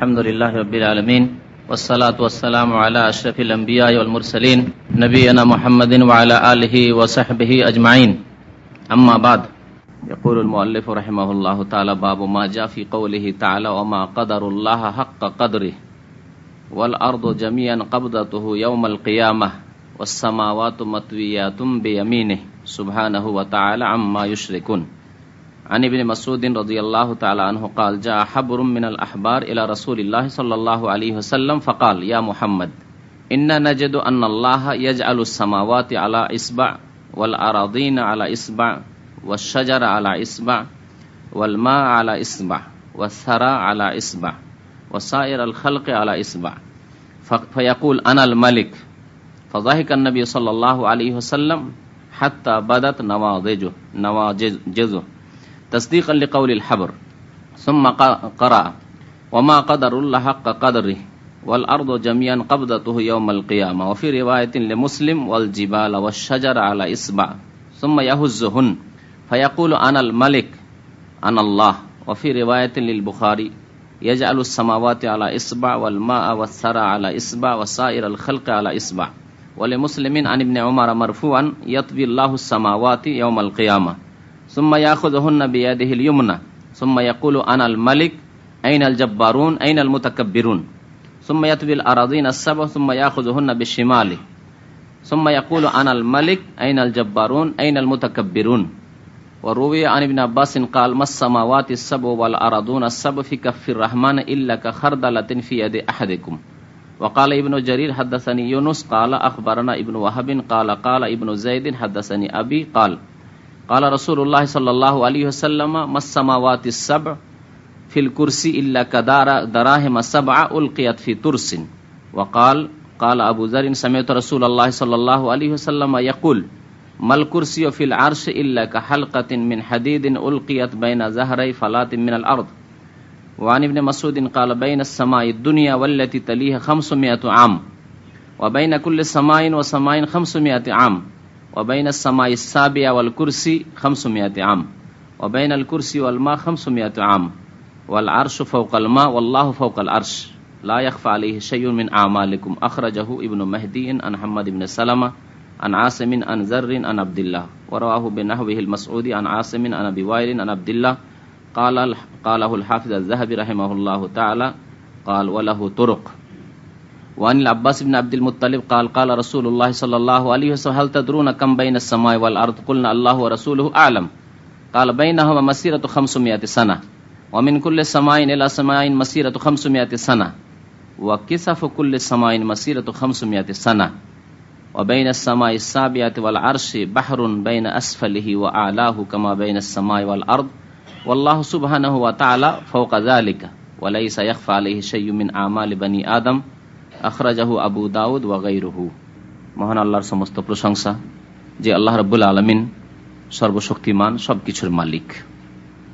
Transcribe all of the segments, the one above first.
الحمد لله رب العالمين والصلاة والسلام على أشرف الأنبياء والمرسلين نبينا محمد وعلى آله وصحبه أجمعين. أما بعد يقول المؤلف رحمه الله تعالى باب ما جاء في قوله تعالى وما قدر الله حق قدره والأرض جميعا قبضته يوم القيامة والسماوات مطويات بيمينه سبحانه وتعالى عما يشركون. عن ابن مسعود رضي الله تعالى عنه قال جاء حبر من الأحبار إلى رسول الله صلى الله عليه وسلم فقال يا محمد إنا نجد أن الله يجعل السماوات على إصبع والأراضين على إصبع والشجر على إصبع والماء على إصبع والثرى على إصبع وسائر الخلق على إصبع. فيقول أنا الملك. فضحك النبي صلى الله عليه وسلم حتى بدت نواضجه نواجزه تصديقا لقول الحبر. ثم قرأ. وما قدر الله حق قدره والأرض جميعا قبضته يوم القيامة. وفي رواية لمسلم والجبال والشجر على إصبع. ثم يهزهن. فيقول أنا الملك أنا الله. وفي رواية للبخاري يجعل السماوات على إصبع والماء والثرى على إصبع وسائر الخلق على إصبع. ولمسلم عن ابن عمر مرفوعا يطوي الله السماوات يوم القيامة. ثم يأخذهن بيده اليمنى. ثم يقول أنا الملك أين الجبارون؟ أين المتكبرون؟ ثم يطوي الأراضين السبع ثم يأخذهن بالشمال. ثم يقول أنا الملك أين الجبارون؟ أين المتكبرون؟ وروي عن ابن عباس قال ما السماوات السبع والأرضون السبع في كف الرحمن إلا كخردلة في يد أحدكم؟ وقال ابن جرير حدثني يونس. قال أخبرنا ابن وهب. قال قال ابن زيد حدثني أبي. قال قال رسول اللہ صلی اللہ علیہ وسلم مسماوات السبع فی الکرسی اللہ کدار دراہم السبع القیت فی ترسن. وقال، قال ابو ذر سمیت رسول اللہ صلی اللہ علیہ وسلم یقول مل کرسی فی العرش الا کحلقت من حدید القیت بین زہری فلات من الارض. وعن ابن مسعود قال، بین السماء الدنيا والتي تليها 500 عام وبين كل سماء وسماء 500 عام. وبين السماء السابعة والكرسي خمسمائة عام. وبين الكرسي والماء خمسمائة عام. والعرش فوق الماء والله فوق العرش. لا يخفى عليه شيء من أعمالكم. أخرجه ابن مهدي عن محمد بن سلمة عن عاصم عن زر عن عبد الله. ورواه بنحوه المسعود عن عاصم عن أبي وائل عن عبد الله. قال قاله الحافظ الذهبي رحمه الله تعالى قال وله طرق. وعن العباس بن عبد المطلب قال قال رسول الله صلى الله عليه وسلم هل تدرون كم بين السماء والأرض؟ قلنا الله ورسوله أعلم. قال بينهما مسيرة خمسمائة سنة ومن كل سماء إلى سماء مسيرة خمسمائة سنة وكسف كل سماء مسيرة خمسمائة سنة وبين السماء السابعة والعرش بحر بين أسفله وأعلاه كما بين السماء والأرض والله سبحانه وتعالى فوق ذلك وليس يخفى عليه شيء من أعمال بني آدم আখরাজাহু আবু দাউদ ওয়া গাইরুহু মহান আল্লাহর সমস্ত প্রশংসা, যে আল্লাহ রব্বুল আলমিন সর্বশক্তিমান, সবকিছুর মালিক।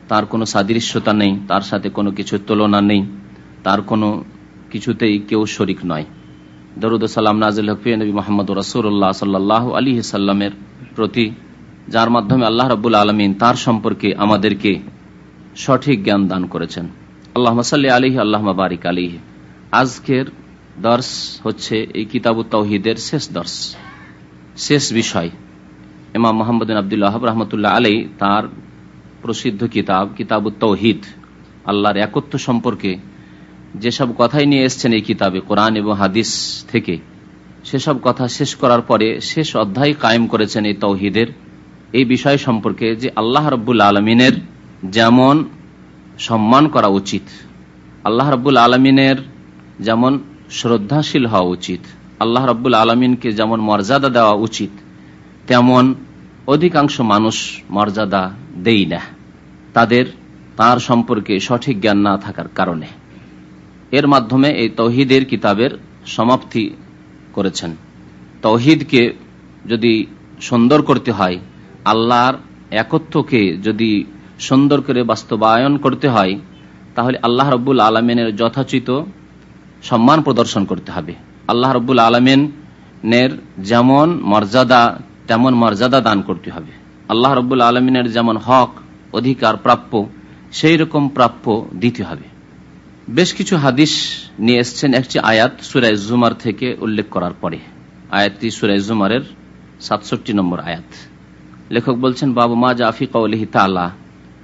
তার কোনো সাদৃশ্যতা নেই, তার সাথে কোনো কিছুর তুলনা নেই, তার কোনো কিছুতেই কেউ শরিক নয়। দরুদ সালাম নাজিল হফি নবী মোহাম্মদ রসুল্লাহ সাল্লাহ আলী সাল্লামের প্রতি, যার মাধ্যমে আল্লাহ রব্বুল আলমিন তার সম্পর্কে আমাদেরকে সঠিক জ্ঞান দান করেছেন। আল্লাহ সাল্লি আলিহি আল্লাহ বারিক আলিহি আজকের দর্শ হচ্ছে এই কিতাব তৌহিদের শেষ দর্শ, শেষ বিষয়। ইমাম মোহাম্মদ আবদুল্লাহ রহমতুল্লাহ আলী তার প্রসিদ্ধ কিতাব কিতাব তৌহিদ আল্লাহর একত্র সম্পর্কে যেসব কথাই নিয়ে এসছেন এই কিতাবে, কোরআন এবং হাদিস থেকে, সেসব কথা শেষ করার পরে শেষ অধ্যায় কায়েম করেছেন এই তৌহিদের এই বিষয় সম্পর্কে যে আল্লাহ রব্বুল আলমিনের যেমন সম্মান করা উচিত, আল্লাহ রব্বুল আলমিনের যেমন শ্রদ্ধাশীল হওয়া উচিত। আল্লাহ রব্বুল আলমিনকে যেমন মর্যাদা দেওয়া উচিত, তেমন অধিকাংশ মানুষ মর্যাদা দেই না। তাদের, তার সম্পর্কে সঠিক জ্ঞান না থাকার কারণে। এর মাধ্যমে এই তৌহিদের কিতাবের সমাপ্তি করেছেন। তৌহিদকে যদি সুন্দর করতে হয়, আল্লাহর একত্বকে যদি সুন্দর করে বাস্তবায়ন করতে হয়, তাহলে আল্লাহ রব্বুল আলমিনের যথাচিত সম্মান প্রদর্শন করতে হবে। আল্লাহ রব্বুল আলমিনের যেমন মর্যাদা, তেমন মর্যাদা দান করতে হবে। আল্লাহ রব্বুল আলমিনের যেমন হক, অধিকার প্রাপ্য, সেই রকম প্রাপ্য দিতে হবে। বেশ কিছু হাদিস নিয়ে এসছেন একটি আয়াত সুরাই জুমার থেকে উল্লেখ করার পরে। আয়াতটি সুরাই জুমারের সাতষট্টি নম্বর আয়াত। লেখক বলছেন, বাবু মা জাফি কৌলিহি তালা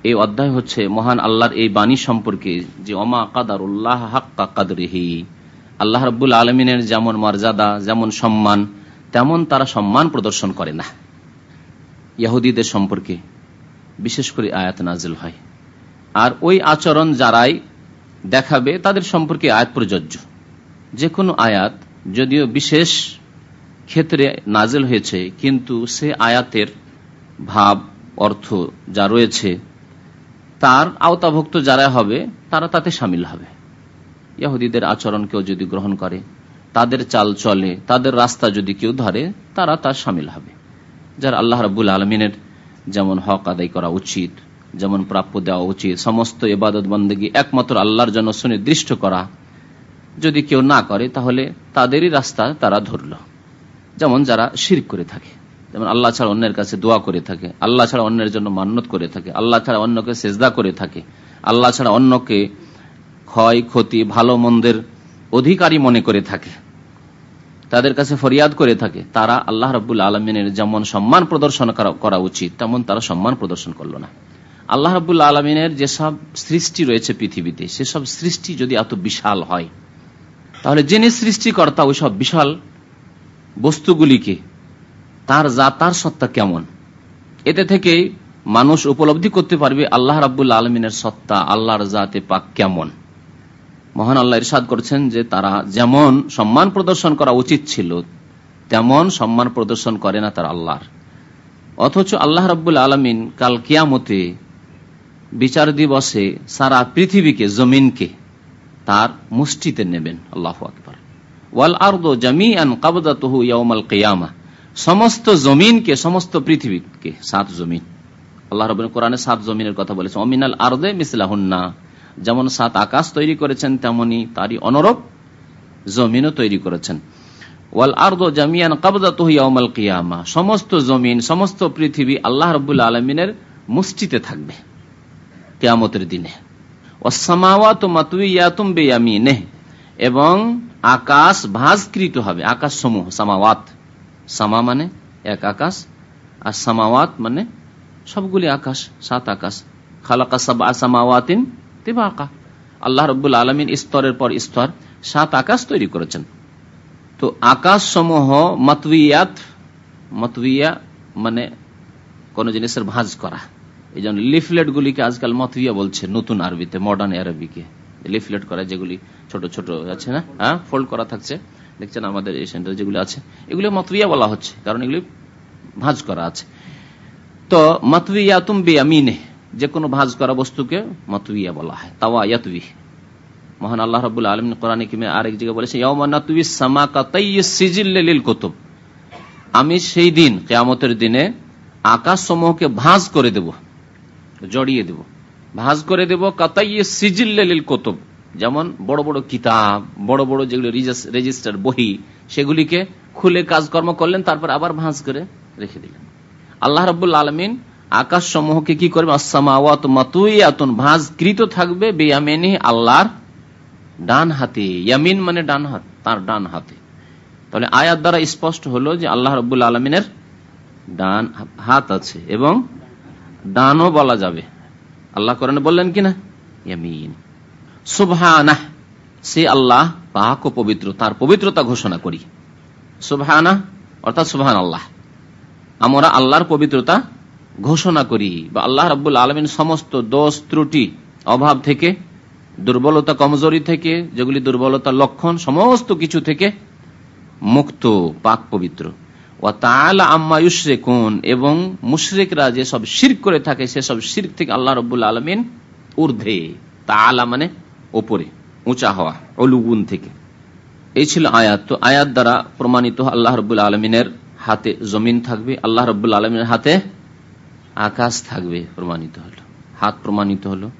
এই অধ্যায় হচ্ছে মহান আল্লাহর এই বাণী সম্পর্কে যে অমা কাদার উল্লাহ হাক্কা কাদরিহি। আল্লাহ রব্বুল আলমিনের যেমন মর্যাদা, যেমন সম্মান, তেমন তারা সম্মান প্রদর্শন করে না। ইয়াহুদীদের সম্পর্কে বিশেষ করে আয়াত নাজিল হয়। আর ওই আচরণ যারাই দেখাবে, তাদের সম্পর্কে আয়াত প্রযোজ্য। যে কোনো আয়াত যদিও বিশেষ ক্ষেত্রে নাজেল হয়েছে, কিন্তু সে আয়াতের ভাব, অর্থ যা রয়েছে তার আওতাভুক্ত যারা হবে, তারা তাতে সামিল হবে। ইয়াহুদীদের আচরণ কেউ যদি গ্রহণ করে, তাদের চাল চলে, তাদের রাস্তা যদি কেউ ধরে, তারা তার সামিল হবে। যারা আল্লাহ রাবুল আলমিনের যেমন হক আদায় করা উচিত, যেমন প্রাপ্য দেওয়া উচিত, সমস্ত এবাদত বন্দী একমাত্র আল্লাহর জন্য সুনির্দিষ্ট করা, যদি কেউ না করে, তাহলে তাদেরই রাস্তা তারা ধরল। যেমন যারা শির করে থাকে। যেমন আল্লাহ ছাড়া অন্যের কাছে দোয়া করে থাকে, আল্লাহ ছাড়া অন্যের জন্য মান্যত করে থাকে, আল্লাহ ছাড়া অন্যকে সেজদা করে থাকে, আল্লাহ ছাড়া অন্যকে ক্ষয়, ক্ষতি, ভালো, মন্দের অধিকারী মনে করে থাকে, তাদের কাছে ফরিয়াদ করে থাকে, তারা আল্লাহ রবুল আলমিনের যেমন সম্মান প্রদর্শন করা উচিত, তেমন তারা সম্মান প্রদর্শন করল না। আল্লাহ রবুল্লা আলমিনের যেসব সৃষ্টি রয়েছে পৃথিবীতে, সেসব সৃষ্টি যদি এত বিশাল হয়, তাহলে যিনি সৃষ্টিকর্তা ওই সব বিশাল বস্তুগুলিকে তার যা তার সত্তা কেমন? এতে থেকে মানুষ উপলব্ধি করতে পারবে আল্লাহ রাবুল্লা আলমিনের সত্তা, আল্লাহর জাতে পাক কেমন। মহান আল্লাহ ইরশাদ করছেন যে তারা যেমন সম্মান প্রদর্শন করা উচিত ছিল, তেমন সম্মান প্রদর্শন করে না তার আল্লাহর। অথচ আল্লাহ রাবুল আলমিন কাল কিয়ামতে বিচার দিবসে সারা পৃথিবীকে, জমিনকে তার মুষ্টিতে নেবেন। আল্লাহ আকবর। ওয়াল আর্দ জামিয়ান কাবদা তহু ইয়ামাল কেয়ামা। সমস্ত জমিনকে, সমস্ত পৃথিবীকে, সাত জমিন। আল্লাহ রবিন কোরআনে সাত জমিনের কথা বলেছে অমিনাল আর্দে মিসলাহুন্না। যেমন সাত আকাশ তৈরি করেছেন, তেমনি তারই অনরব জমিনও তৈরি করেছেন। ওয়াল আর্দ জামিয়ান কাবদা তহিয়াউমাল কিয়ামা। সমস্ত জমিন, সমস্ত পৃথিবী আল্লাহ রবুল্লা আলমিনের মুষ্টিতে থাকবে কেয়ামতের দিনে। এবং আকাশ ভাজকৃত হবে আকাশ সমূহ সামাওয়াত। সামা মানে এক আকাশ, আর সামাওয়াত মানে সবগুলি আকাশ, সাত আকাশ। খালাকা সামাওয়াতিন তিবাকা। আল্লাহ রব্বুল আলমিন স্তরের পর স্তর সাত আকাশ তৈরি করেছেন। তো আকাশ সমূহ মতবিয়াত মতবিয়া মানে কোন জিনিসের ভাঁজ করা। এই জন্য লিফলেট গুলিকে আজকাল মতবিয়া বলছে নতুন আরবিতে মডার্ন আরবিকে লিফলেট করা যেগুলি ছোট ছোট আছে না? হ্যাঁ ফোল্ড করা থাকছে। দেখছেন আমাদের এই সেন্টার যেগুলি আছে, এগুলি মতবিয়া বলা হচ্ছে, কারণ এগুলি ভাঁজ করা আছে। তো মতবিয়া তুম বিয়ামিনে যে কোনো ভাঁজ করা বস্তুকে মতবিয়া বলা হয় তাওয়া ইয়াতবি মহান আল্লাহ রবুল্লা আলম কোরআন কিমে আরেক জায়গায় বলেছে আমি সেই দিন, কেয়ামতের দিনে আকাশ সমূহকে ভাঁজ করে দেব, জড়িয়ে দেব। ভাঁজ করে দেব কাতাই সিজিল্লিল কুতুব। যেমন বড় বড় কিতাব, বড় বড় যেগুলো রেজিস্টার বহি সেগুলিকে খুলে কাজকর্ম করলেন, তারপর আবার ভাঁজ করে রেখে দিলেন। আল্লাহ রবুল্লা আলমিন আকাশ সমূহকে কি করবে ভাঁজকৃত থাকবে বেয়ামেনি আল্লাহর ডান হাতে। ইয়ামিন মানে ডান হাত, তার ডান হাতে। তাহলে আয়াত দ্বারা স্পষ্ট হলো যে আল্লাহ রবুল্লা আলমিনের ডান হাত আছে এবং ডানও বলা যাবে। আল্লাহ করেন বললেন কিনা? ইয়ামিন। সুবহানাহ, সে আল্লাহ পাক ও পবিত্র, তার পবিত্রতা ঘোষণা করি। সুবহানা অর্থাৎ সুবহান আল্লাহ আমরা আল্লাহর পবিত্রতা ঘোষণা করি বা আল্লাহ রাবুল আলমিন সমস্ত দোষ, ত্রুটি, অভাব থেকে, দুর্বলতা, কমজোরি থেকে, যেগুলি দুর্বলতার লক্ষণ, সমস্ত কিছু থেকে মুক্ত, পাক পবিত্র। ও তালা আম্মা কোন এবং মুশরেকরা যে সব শির করে থাকে সেসব শির থেকে আল্লাহ রবুল্লা আলমিন ঊর্ধ্বে। তালা মানে ওপরে উঁচা হওয়া অলুগুন থেকে। এই ছিল আয়াত। তো আয়াত দ্বারা প্রমাণিত আল্লাহ রবুল্লা আলমিনের হাতে জমিন থাকবে, আল্লাহ রবুল্লা আলমিনের হাতে আকাশ থাকবে প্রমাণিত হলো। হাত প্রমাণিত হলো,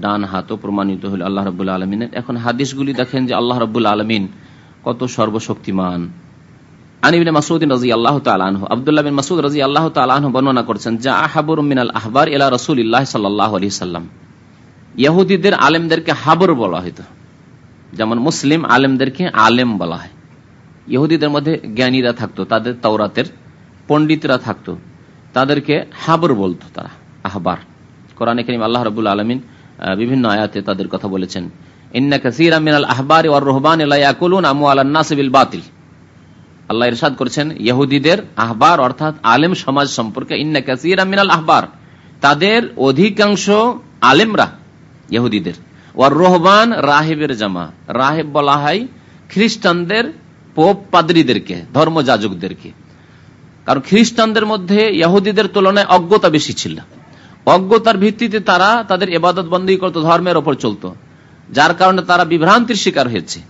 ডান হাতও প্রমাণিত হলো আল্লাহ রবুল্লা আলমিনের। এখন হাদিসগুলি দেখেন যে আল্লাহ রবুল্লা আলমিন কত সর্বশক্তিমান। আনিবিন রাজি আল্লাহ তালাহ বর্ণনা করছেন যা আহাবুর মিনাল আহবার ইলা রসুল সাল্লাহ আলি ইয়াহুদিদের আলেমদেরকে হাবর বলা হইতো যেমন মুসলিম আলেমদেরকে আলেম বলা হয়। ইহুদিদের মধ্যে জ্ঞানীরা থাকতো, তাদের তওরাতের পণ্ডিতরা থাকতো, তাদেরকে হাবর বলতো তারা, আহবার। কোরআনে করিম আল্লাহ রবুল আলমিন বিভিন্ন আয়াতে তাদের কথা বলেছেন আহবার রহবান ইয়াকুলুন বাতিল। করেছেন, ইহুদিদের আহবার অর্থাৎ আলেম সমাজ সম্পর্কে আহবার, তাদের অধিকাংশ আলেমরা ইহুদিদের। ওয়ার রহবান রাহেবের জামা। রাহেব বলা হয় খ্রিস্টানদের পোপ পাদ্রীদেরকে, ধর্মযাজকদেরকে। কারণ খ্রিস্টানদের মধ্যে ইহুদিদের তুলনায় অজ্ঞতা বেশি ছিল। অজ্ঞতার ভিত্তিতে তারা তাদের এবাদত বন্দী করত, ধর্মের ওপর চলত। যার কারণে তারা বিভ্রান্তির শিকার হয়েছে।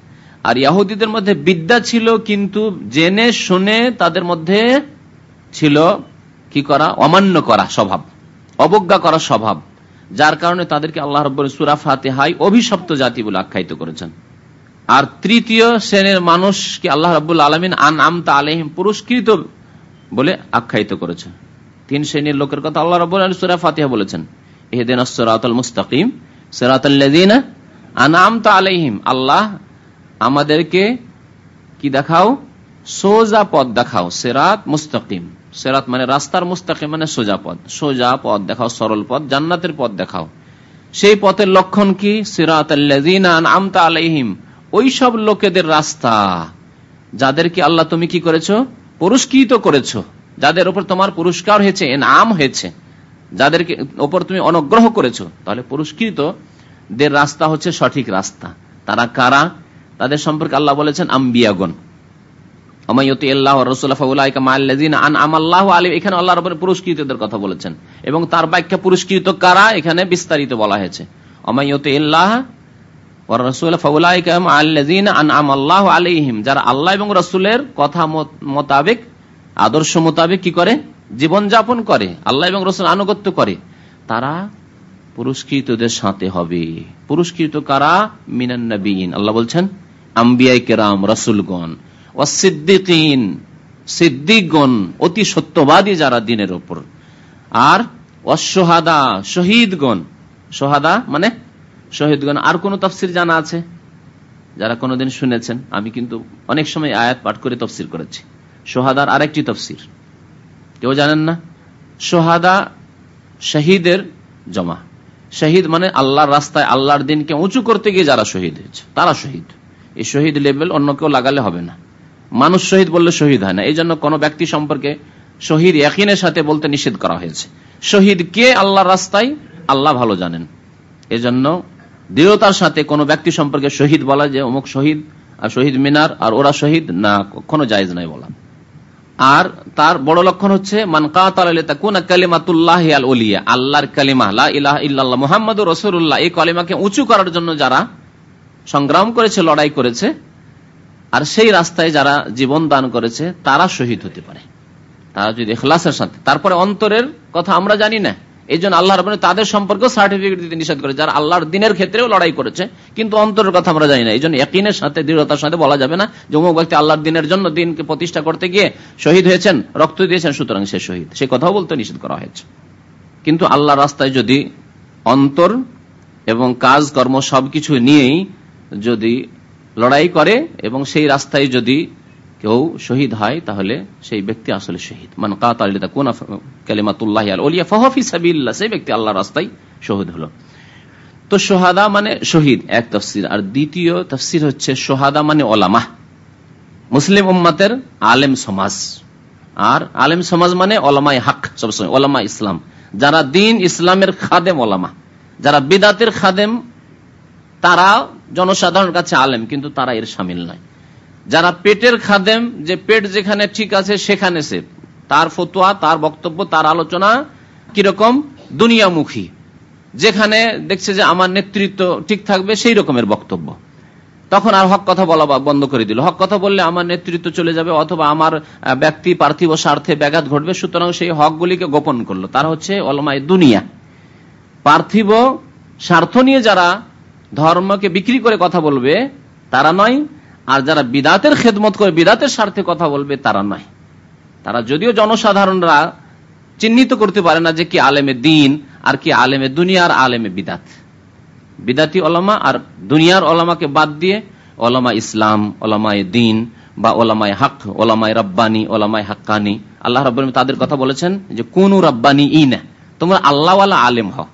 আর ইয়াহুদিদের মধ্যে বিদ্যা ছিল, কিন্তু জেনে শুনে তাদের মধ্যে ছিল কি করা? অমান্য করা স্বভাব। অবজ্ঞা করা স্বভাব। যার কারণে তাদেরকে আল্লাহ রব সুরা হাই অভিশপ্ত জাতি বলে আখ্যায়িত করেছেন। আর তৃতীয় শ্রেণির মানুষকে আল্লাহ রবুল আলমিন আন আমতা আলহিম পুরস্কৃত বলে আখ্যায়িত করেছেন। তিন শ্রেণির লোকের কথা আল্লাহ রব সুরা ফাতিহা বলেছেন। এহেদিন মুস্তাকিম সরাতল্লাদিনা আনামতা আলহিম আল্লাহ আমাদেরকে কি দেখাও? সোজা পথ দেখাও, সেরাত মুস্তাকিম। সেরাত মানে রাস্তার মুস্তাকিম মানে সোজা পথ। সোজা পথ দেখাও, সরল পথ, জান্নাতের পথ দেখাও। সেই পথের লক্ষণ কি? সিরাত আমতা আলাইহিম। ওই সব লোকেদের রাস্তা। যাদেরকে আল্লাহ তুমি কি করেছ? পুরস্কৃত করেছ। যাদের উপর তোমার পুরস্কার হয়েছে নাম হয়েছে। যাদেরকে ওপর তুমি অনুগ্রহ করেছ, তাহলে পুরস্কৃত দের রাস্তা হচ্ছে সঠিক রাস্তা। তারা কারা? তাদের সম্পর্কে আল্লাহ বলেছেন আম্বিয়াগন পুরস্কৃতদের কথা বলেছেন। এবং তার ব্যাখ্যা পুরস্কৃত কারা? এখানে বিস্তারিত বলা হয়েছে। যারা আল্লাহ এবং রসুলের কথা মোতাবেক, আদর্শ মোতাবেক কি করে? জীবন যাপন করে, আল্লাহ এবং রসুল আনুগত্য করে, তারা পুরস্কৃতদের সাথে হবে। পুরস্কৃত কারা? মিনান্নবীন আল্লাহ বলছেন আম্বিয়াই কেরাম, রসুলগণ। ও সিদ্দিকিন সিদ্দিকগণ অতি সত্যবাদী যারা দিনের ওপর। আর অসহাদা শহীদগণ। সোহাদা মানে শহীদগণ। আর কোন তফসির জানা আছে? যারা কোনোদিন শুনেছেন, আমি কিন্তু অনেক সময় আয়াত পাঠ করে তফসির করেছি। সোহাদার আরেকটি তফসির। কেউ জানেন না? সোহাদা শহীদের জমা। শহীদ মানে আল্লাহর রাস্তায় আল্লাহর দিনকে উঁচু করতে গিয়ে যারা শহীদ হয়েছে, তারা শহীদ। এই শহীদ লেভেল অন্য কেউ লাগালে হবে না। মানুষ শহীদ বললে শহীদ হয় না। এই জন্য কোনো ব্যক্তি সম্পর্কে শহীদ একিনের সাথে বলতে নিষেধ করা হয়েছে। শহীদ কে আল্লাহ রাস্তায়? আল্লাহ ভালো জানেন। এজন্য দৃঢ়তার সাথে কোনো ব্যক্তি সম্পর্কে শহীদ বলা যে অমুক শহীদ আর শহীদ মিনার আর ওরা শহীদ, না, কখনো জায়জ নাই বলা। আর তার বড় লক্ষণ হচ্ছে আল্লাহর কালিমা ইল্লাহ মোহাম্মদ রসুল্লাহ এই কালিমাকে উঁচু করার জন্য যারা সংগ্রাম করেছে, লড়াই করেছে আর সেই রাস্তায় যারা জীবন দান করেছে, তারা শহীদ হতে পারে। তারা যদি এখলাসের সাথে, তারপরে অন্তরের কথা আমরা জানি না। এই জন্য আল্লাহ তাদের সম্পর্কে সার্টিফিকেট দিতে নিষেধ করে, যারা আল্লাহর দিনের ক্ষেত্রেও লড়াই করেছে, কিন্তু অন্তরের কথা আমরা জানি না। এই জন্য একদিনের সাথে, দৃঢ়তার সাথে বলা যাবে না যে অমুক ব্যক্তি আল্লাহর দিনের জন্য দিনকে প্রতিষ্ঠা করতে গিয়ে শহীদ হয়েছেন, রক্ত দিয়েছেন, সুতরাং সে শহীদ। সে কথাও বলতে নিষেধ করা হয়েছে। কিন্তু আল্লাহ রাস্তায় যদি অন্তর এবং কাজ কর্ম সবকিছু নিয়েই যদি লড়াই করে এবং সেই রাস্তায় যদি কেউ শহীদ হয়, তাহলে সেই ব্যক্তি আসলে শহীদ। মান কালিমাতুল্লাহ সেই ব্যক্তি আল্লাহ রাস্তায় শহীদ হলো। তো সোহাদা মানে শহীদ, এক তফসির। আর দ্বিতীয় তফসির হচ্ছে সোহাদা মানে ওলামা। মুসলিম উম্মাতের আলেম সমাজ। আর আলেম সমাজ মানে ওলামাই হাক, সবসময় ওলামা ইসলাম। যারা দিন ইসলামের খাদেম ওলামা, যারা বিদাতের খাদেম তারা জনসাধারণের কাছে আলেম, কিন্তু তারা এর সামিল নয়। যারা পেটের খাদেম, যে পেট যেখানে ঠিক আছে সেখানে সে তার ফতোয়া, তার বক্তব্য, তার আলোচনা কীরকম? দুনিয়ামুখী। যেখানে দেখছে যে আমার নেতৃত্ব ঠিক থাকবে, সেই রকমের বক্তব্য। তখন আর হক কথা বলা বন্ধ করে দিল। হক কথা বললে আমার নেতৃত্ব চলে যাবে, অথবা আমার ব্যক্তি পার্থিব স্বার্থে ব্যাঘাত ঘটবে, সুতরাং সেই হকগুলিকে গোপন করল। তার হচ্ছে অলমায় দুনিয়া। পার্থিব স্বার্থ নিয়ে যারা ধর্মকে বিক্রি করে কথা বলবে, তারা নয়। আর যারা বিদাতের খেদমত করে, বিদাতের স্বার্থে কথা বলবে, তারা নয়। তারা যদিও জনসাধারণরা চিহ্নিত করতে পারে না যে কি আলেমে দিন, আর কি আলেমে দুনিয়া, আর আলেমে বিদাত। বিদাতি ওলামা আর দুনিয়ার ওলামাকে বাদ দিয়ে ওলামা ইসলাম, ওলামায় দিন বা ওলামায় হক, ওলামায় রব্বানি, ওলামায় হাক্কানি, আল্লাহ রব তাদের কথা বলেছেন যে কোন রব্বানি ই না তোমরা আল্লাহওয়ালা আলেম হ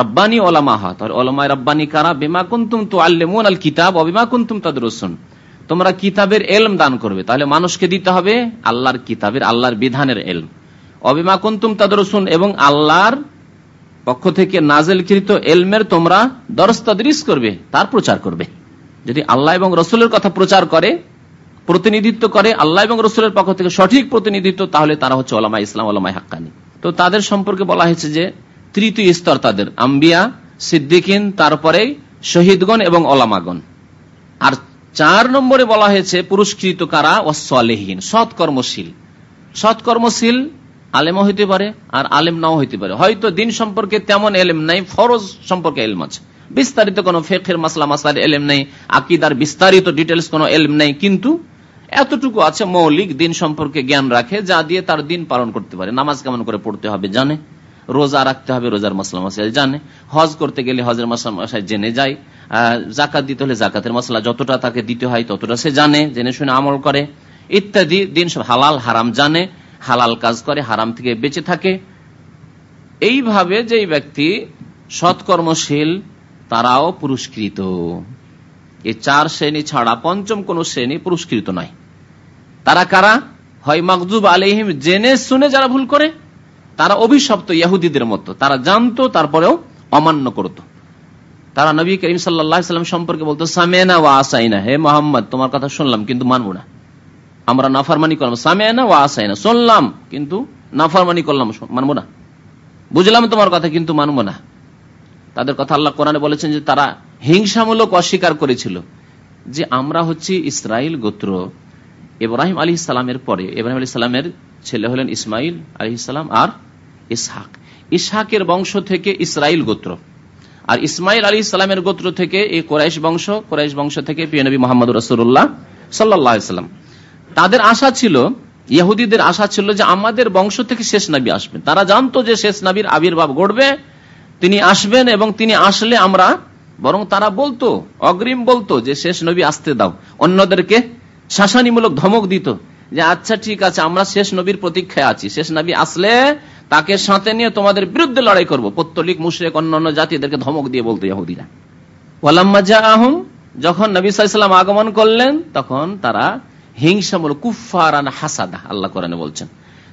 রব্বানি ওলামা হ তাহলে ওলামায় রব্বানি কারা? বিমা কুন্তুম তো আল্লেমন আল কিতাব অবিমা কুন্তুম তাদের রসুন তোমরা কিতাবের এলম দান করবে। তাহলে মানুষকে দিতে হবে আল্লাহর কিতাবের, আল্লাহর বিধানের এলম। অবিমা কুন্তুম তাদের রসুন এবং আল্লাহর পক্ষ থেকে নাজেলকৃত এলমের তোমরা দরস্তাদরিস করবে, তার প্রচার করবে। যদি আল্লাহ এবং রসুলের কথা প্রচার করে, প্রতিনিধিত্ব করে, আল্লাহ এবং রসুলের পক্ষ থেকে সঠিক প্রতিনিধিত্ব, তাহলে তারা হচ্ছে ওলামা ইসলাম ওলামাই হাক্কানি। তো তাদের সম্পর্কে বলা হয়েছে যে তৃতীয় স্তর তাদের, আম্বিয়া, সিদ্দিকিন, তারপরে শহীদগণ এবং ওলামাগণ। আর চার নম্বরে বলা হয়েছে, পুরস্কৃত কারা? ও সলেহীন সৎকর্মশীল। সৎকর্মশীল আলেমও হইতে পারে, আর আলেম নাও হইতে পারে। হয়তো দিন সম্পর্কে তেমন এলেম নাই, ফরজ সম্পর্কে এলম আছে। বিস্তারিত কোন ফেকের মাসলা মাসার এলেম নেই, আকিদার বিস্তারিত ডিটেলস কোন এলম নেই, কিন্তু এতটুকু আছে মৌলিক দিন সম্পর্কে জ্ঞান রাখে, যা দিয়ে তার দিন পালন করতে পারে। নামাজ কেমন করে পড়তে হবে জানে? রোজা রাখতে হবে, রোজার মশলা মশাই জানে, হজ করতে গেলে হজের মশলা মশাই জেনে যায় জাকাত দিতে হলে জাকাতের মশলা যতটা তাকে দিতে হয় ততটা সে জানে, জেনে শুনে আমল করে। ইত্যাদি, দিন সব হালাল, হারাম জানে, হালাল কাজ করে, হারাম থেকে বেঁচে থাকে। এইভাবে যে ব্যক্তি সৎকর্মশীল, তারাও পুরস্কৃত। এই চার শ্রেণি ছাড়া পঞ্চম কোন শ্রেণি পুরস্কৃত নয়। তারা কারা? হয় মকজুব আলহিম জেনে শুনে যারা ভুল করে। তারা অভিশপ্ত ইয়াহুদীদের মতো। তারা জানতো, তারপরেও অমান্য করত। তারা নবী করিম সাল্লাম সম্পর্কে বলতো সামেনা ওয়া আসাইনা। হে মোহাম্মদ, তোমার কথা শুনলাম, কিন্তু মানবো না। আমরা নাফারমানি করলাম সামেনা ওয়া আসাইনা। শুনলাম, কিন্তু নাফারমানি করলাম, মানবো না। বুঝলাম তোমার কথা, কিন্তু মানবো না। তাদের কথা আল্লাহ কোরআনে বলেছেন যে, তারা হিংসামূলক অস্বীকার করেছিল যে, আমরা হচ্ছি ইসরায়েল গোত্র। ইব্রাহিম আলী ইসলামের পরে, ইব্রাহিম আলী ইসলামের ছেলে হলেন ইসমাইল আলী ইসলাম আর ইসহাক। ইসহাকের বংশ থেকে ইসরায়েল গোত্র। আর ইসমাইল আলী ইসলামের গোত্র থেকে এই কোরাইশ বংশ কোরাইশ বংশ থেকে পিয়নবী মোহাম্মদ রসুল্লাহ সাল্লাম। তাদের আশা ছিল, ইহুদিদের আশা ছিল যে আমাদের বংশ থেকে শেষ নবী আসবেন তারা জানতো যে শেষ নবীর আবির্ভাব ঘটবে, তিনি আসবেন এবং তিনি আসলে আমরা, বরং তারা বলতো, অগ্রিম বলতো যে শেষ নবী আসতে দাও। অন্যদেরকে শাসানিমূলক ধমক দিত যে আচ্ছা ঠিক আছে, আমরা শেষ নবীর প্রতীক্ষায় আছি। শেষ নবী আসলে তাকে সাথে নিয়ে তোমাদের বিরুদ্ধে লড়াই করব। পত্তলিক, মুশ্রেক, অন্যান্য জাতিদেরকে ধমক দিয়ে বলতো ইহুদিরা। ওয়ালাম্মা আহম যখন নবী সাল্লাম আগমন করলেন, তখন তারা হিংসামূলক কুফারান হাসাদা, আল্লাহ কোরআনে বলছেন।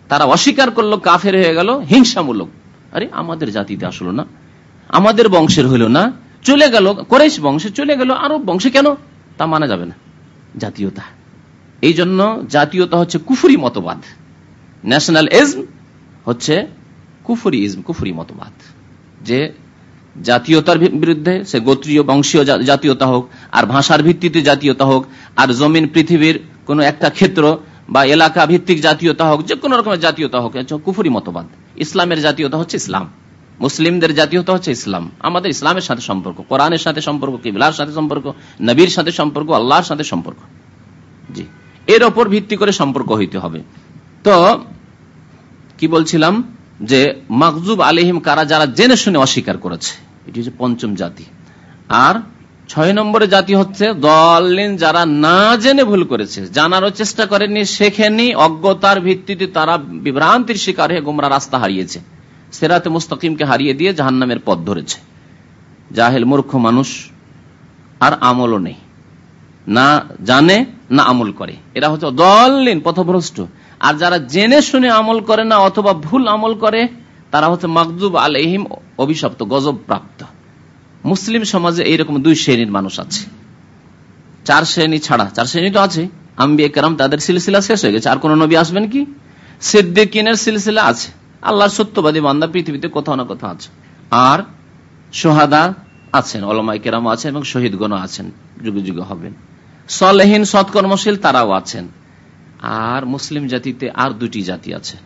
তারা অস্বীকার করল, কাফের হয়ে গেল, হিংসামূলক। আরে, আমাদের জাতিতে আসলো না। আমাদের বংশের হইল না। চলে গেল কোরেশ বংশে চলে গেল, আরব বংশে কেন? তা মানা যাবে না। জাতীয়তা। এই জন্য জাতীয়তা হচ্ছে কুফুরি মতবাদ। ন্যাশনাল ইজম হচ্ছে কুফুরি ইজম, কুফুরি মতবাদ। যে জাতীয়তার বিরুদ্ধে, সে গোত্রীয়, বংশীয় জাতীয়তা হোক, আর ভাষার ভিত্তিতে জাতীয়তা হোক, আর জমিন, পৃথিবীর কোন একটা ক্ষেত্র বা এলাকা ভিত্তিক জাতীয়তা হোক, যে কোনো রকমের জাতীয়তা হোক কুফুরি মতবাদ। ইসলামের জাতীয়তা হচ্ছে ইসলাম। মুসলিমদের জাতীয়তা হচ্ছে ইসলাম। আমাদের ইসলামের সাথে সম্পর্ক, কোরআনের সাথে সম্পর্ক, কিবিলার সাথে সম্পর্ক, নবীর সাথে সম্পর্ক, আল্লাহর সাথে সম্পর্ক। জি। এর ওপর ভিত্তি করে সম্পর্ক হইতে হবে। তো কি বলছিলাম? যে মাকজুব আলিহিম কারা, যারা জেনে শুনে অস্বীকার করেছে। এটি হচ্ছে পঞ্চম জাতি। আর ছয় নম্বরে জাতি হচ্ছে দলিন যারা না জেনে ভুল করেছে। জানারও চেষ্টা করেনি শেখেনি অজ্ঞতার ভিত্তিতে তারা বিভ্রান্তির শিকার হয়ে গোমরা রাস্তা হারিয়েছে। সেরাতে মুস্তাকিমকে হারিয়ে দিয়ে জাহান্নামের পথ ধরেছে। জাহেল মূর্খ মানুষ, আর আমলও নেই। না জানে, না আমল করে। এরা হচ্ছে দলিন পথভ্রষ্ট। আর যারা জেনে শুনে আমল করে না অথবা ভুল আমল করে, তারা হচ্ছে মকজুব আলহিম অভিশপ্ত গজব প্রাপ্ত মুসলিম সমাজে এইরকম দুই শ্রেণির মানুষ আছে। চার শ্রেণি ছাড়া, চার শ্রেণি তো আছে। আম্বিয়া কেরাম তাদের সিলসিলা শেষ হয়ে গেছে। আর কোন নবী আসবেন কি? সিদ্দিকিনের সিলসিলা আছে। আল্লাহর সত্যবাদী বান্দা পৃথিবীতে কোথাও না কোথাও আছে। আর সোহাদা আছেন অলমাই কেরাম আছেন এবং শহীদগণ আছেন, যুগে যুগে হবেন। সলেহীন সৎকর্মশীল তারাও আছেন। আর মুসলিম জাতিতে আর দুটি জাতি আছে।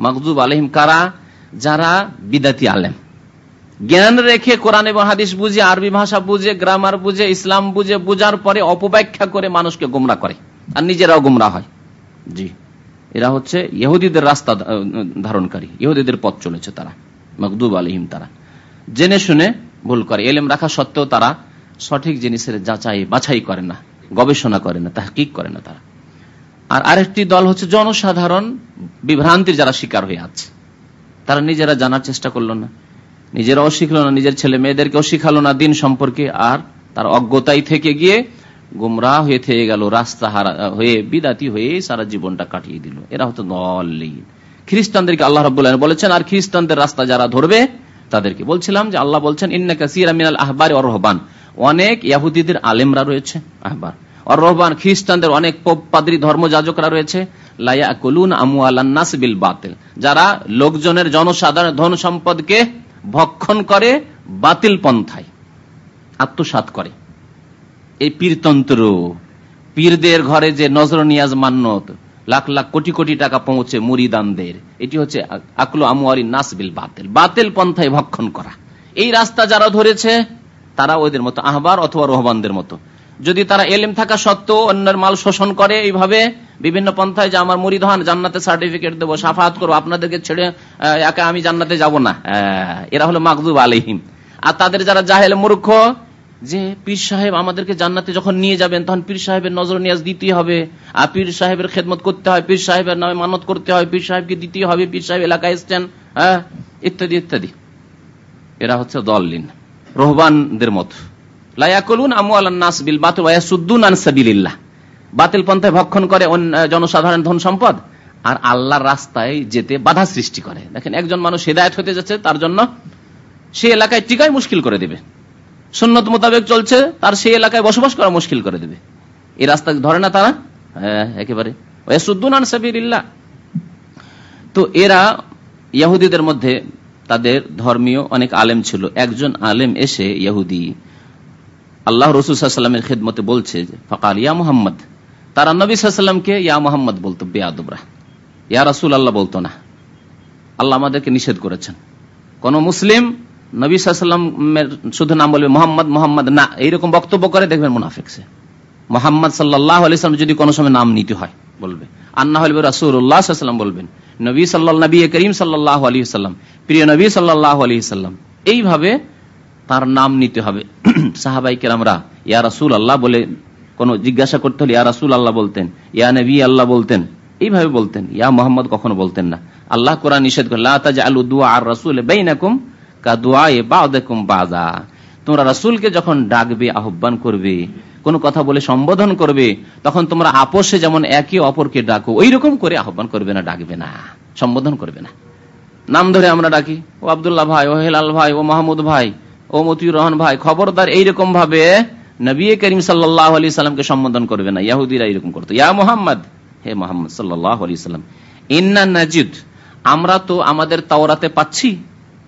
মকজুব আলহিম কারা? যারা বিদাতি আলেম। জ্ঞান রেখে কোরআন এবং হাদিস বুঝে, আরবি ভাষা বুঝে, গ্রামার বুঝে, ইসলাম বুঝে, বুঝার পরে অপব্যাখ্যা করে মানুষকে গুমরা করে। আর নিজেরাও গুমরা হয়। জি। এরা হচ্ছে ইহুদিদের রাস্তা ধারণকারী। ইহুদিদের পথ চলেছে তারা। মকদুব আলহিম তারা। জেনে শুনে ভুল করে। এলেম রাখা সত্ত্বেও তারা সঠিক জিনিসের যাচাই বাছাই করে না। গবেষণা করে না, তাহকিক করে না তারা। আর আরেকটি দল হচ্ছে জনসাধারণ বিভ্রান্তির যারা শিকার হয়ে আছে। তারা নিজেরা জানার চেষ্টা করল না। নিজেরাও শিখলো না, নিজের ছেলে মেয়েদেরকেও শিখালো না দিন সম্পর্কে, আর তার অজ্ঞতাই থেকে গিয়ে গুমরা হয়ে থেকে গেল, রাস্তা হারা, হয়ে বিদাতি হয়ে সারা জীবনটা কাটিয়ে দিল। এরা হতো দলিন খ্রিস্টানদেরকে আল্লাহ রবাহ বলেছেন, আর খ্রিস্টানদের রাস্তা যারা ধরবে, তাদেরকে বলছিলাম যে আল্লাহ বলছেন ইন্না কাসির আমিনাল আহবার রহবান। অনেক ইয়াহুদিদের আলেমরা রয়েছে, আহবার। আর রহবান খ্রিস্টানদের অনেক পাদ্রী ধর্মযাজকরা রয়েছে। লাইয়া কলুন আমু আল্লাহ বিল বাতিল। যারা লোকজনের জনসাধারণ ধন সম্পদকে ভক্ষণ করে বাতিল পন্থায় আত্মসাত করে। এই পীরতন্ত্র, পীরদের ঘরে যে নজর নিয়াজ মান্যত লাখ লাখ কোটি কোটি টাকা পৌঁছে মুরিদানদের, এটি হচ্ছে আকলো আমুয়ারি নাসবিল বাতিল। বাতিল পন্থায় ভক্ষণ করা। এই রাস্তা যারা ধরেছে, তারা ওদের মতো আহবার অথবা রহবানদের মতো। যদি তারা এলেম থাকা সত্ত্বেও অন্যের মাল শোষণ করে, এইভাবে বিভিন্ন পন্থায় যে আমার মুড়ি ধান জান্নাতে সার্টিফিকেট দেবো সাফাত করব, আপনাদেরকে ছেড়ে একা আমি জান্নাতে যাব না। এরা হলো মাকদুব আলহিম আর তাদের যারা জাহেল মূর্খ, যে পীর সাহেব আমাদেরকে জান্নাতে যখন নিয়ে যাবেন, তখন পীর সাহেবের নজর নিয়াজ দিতে হবে। আর পীর সাহেবের খেদমত করতে হয়, পীর সাহেবের নামে মানত করতে হয়, পীর সাহেবকে দিতে হবে, পীর সাহেব এলাকায় এসছেন হ্যাঁ ইত্যাদি ইত্যাদি। এরা হচ্ছে দলিন রোহবানদের মতো। লায়াকুলুন আমু আল্লাহ নাস বিল বাতিল ওয়াসুদ্দুন আন সাবিলিল্লাহ। বাতিল পন্থায় ভক্ষণ করে জনসাধারণ ধন সম্পদ, আর আল্লাহর রাস্তায় যেতে বাধা সৃষ্টি করে। দেখেন, একজন মানুষ হেদায়ত হতে যাচ্ছে, তার জন্য সে এলাকায় টিকাই মুশকিল করে দেবে। সুন্নত মোতাবেক চলছে, তার সেই এলাকায় বসবাস করা মুশকিল করে দেবে। এই রাস্তা ধরে না তারা? হ্যাঁ একেবারে। ওয়াসুদ্দুন আন সাবিলিল্লাহ। তো এরা ইয়াহুদিদের মধ্যে তাদের ধর্মীয় অনেক আলেম ছিল। একজন আলেম এসে ইয়াহুদি। আল্লাহ রসুলের খেদমতে বলছে ফকাল ইয়া মোহাম্মদ। তারা নবী সাল্লামকে ইয়া মোহাম্মদ বলতো, বেয়াদবরা। ইয়া রাসুল আল্লাহ বলতো না। আল্লাহ আমাদেরকে নিষেধ করেছেন। কোন মুসলিম নবী সাল্লামের শুধু নাম বলবে, মোহাম্মদ মোহাম্মদ না, এইরকম বক্তব্য করে দেখবেন মুনাফিক সে। মোহাম্মদ সাল্লাহ যদি কোনো সময় নাম নিতে হয়, বলবে। আর না হলে রাসুল্লাহাম বলবেন, নবী সাল্লাহ নবী করিম সাল্লাহ আলী সাল্লাম প্রিয় নবী সাল্লাহ আলী সাল্লাম এইভাবে তার নাম নিতে হবে। সাহাবাই কেরামরা, ইয়া রাসুল আল্লাহ বলে কোন জিজ্ঞাসা করতে হলে ইয়া রাসুল আল্লাহ বলতেন, ইয়া নবী আল্লাহ বলতেন, এইভাবে বলতেন। ইয়া মোহাম্মদ কখনো বলতেন না। আল্লাহ কোরআন নিষেধ করে আলু দুয়া আর রাসুল কা দুয়া বাজা। তোমরা রাসুলকে যখন ডাকবে, আহ্বান করবে, কোন কথা বলে সম্বোধন করবে, তখন তোমরা আপোষে যেমন একে অপরকে ডাকো ওই রকম করে আহ্বান করবে না, ডাকবে না, সম্বোধন করবে না। নাম ধরে আমরা ডাকি, ও আবদুল্লাহ ভাই, ও হেলাল ভাই, ও মাহমুদ ভাই ও মতিউর রহমান ভাই, খবরদার এইরকম ভাবে নবী করিম সাল্লাহ আলি সাল্লামকে সম্বোধন করবে না। ইয়াহুদিরা এইরকম করতো। ইয়া মোহাম্মদ, হে মোহাম্মদ সাল্লাহ আলি সাল্লাম, ইন্না নাজিদ, আমরা তো আমাদের তাওরাতে পাচ্ছি,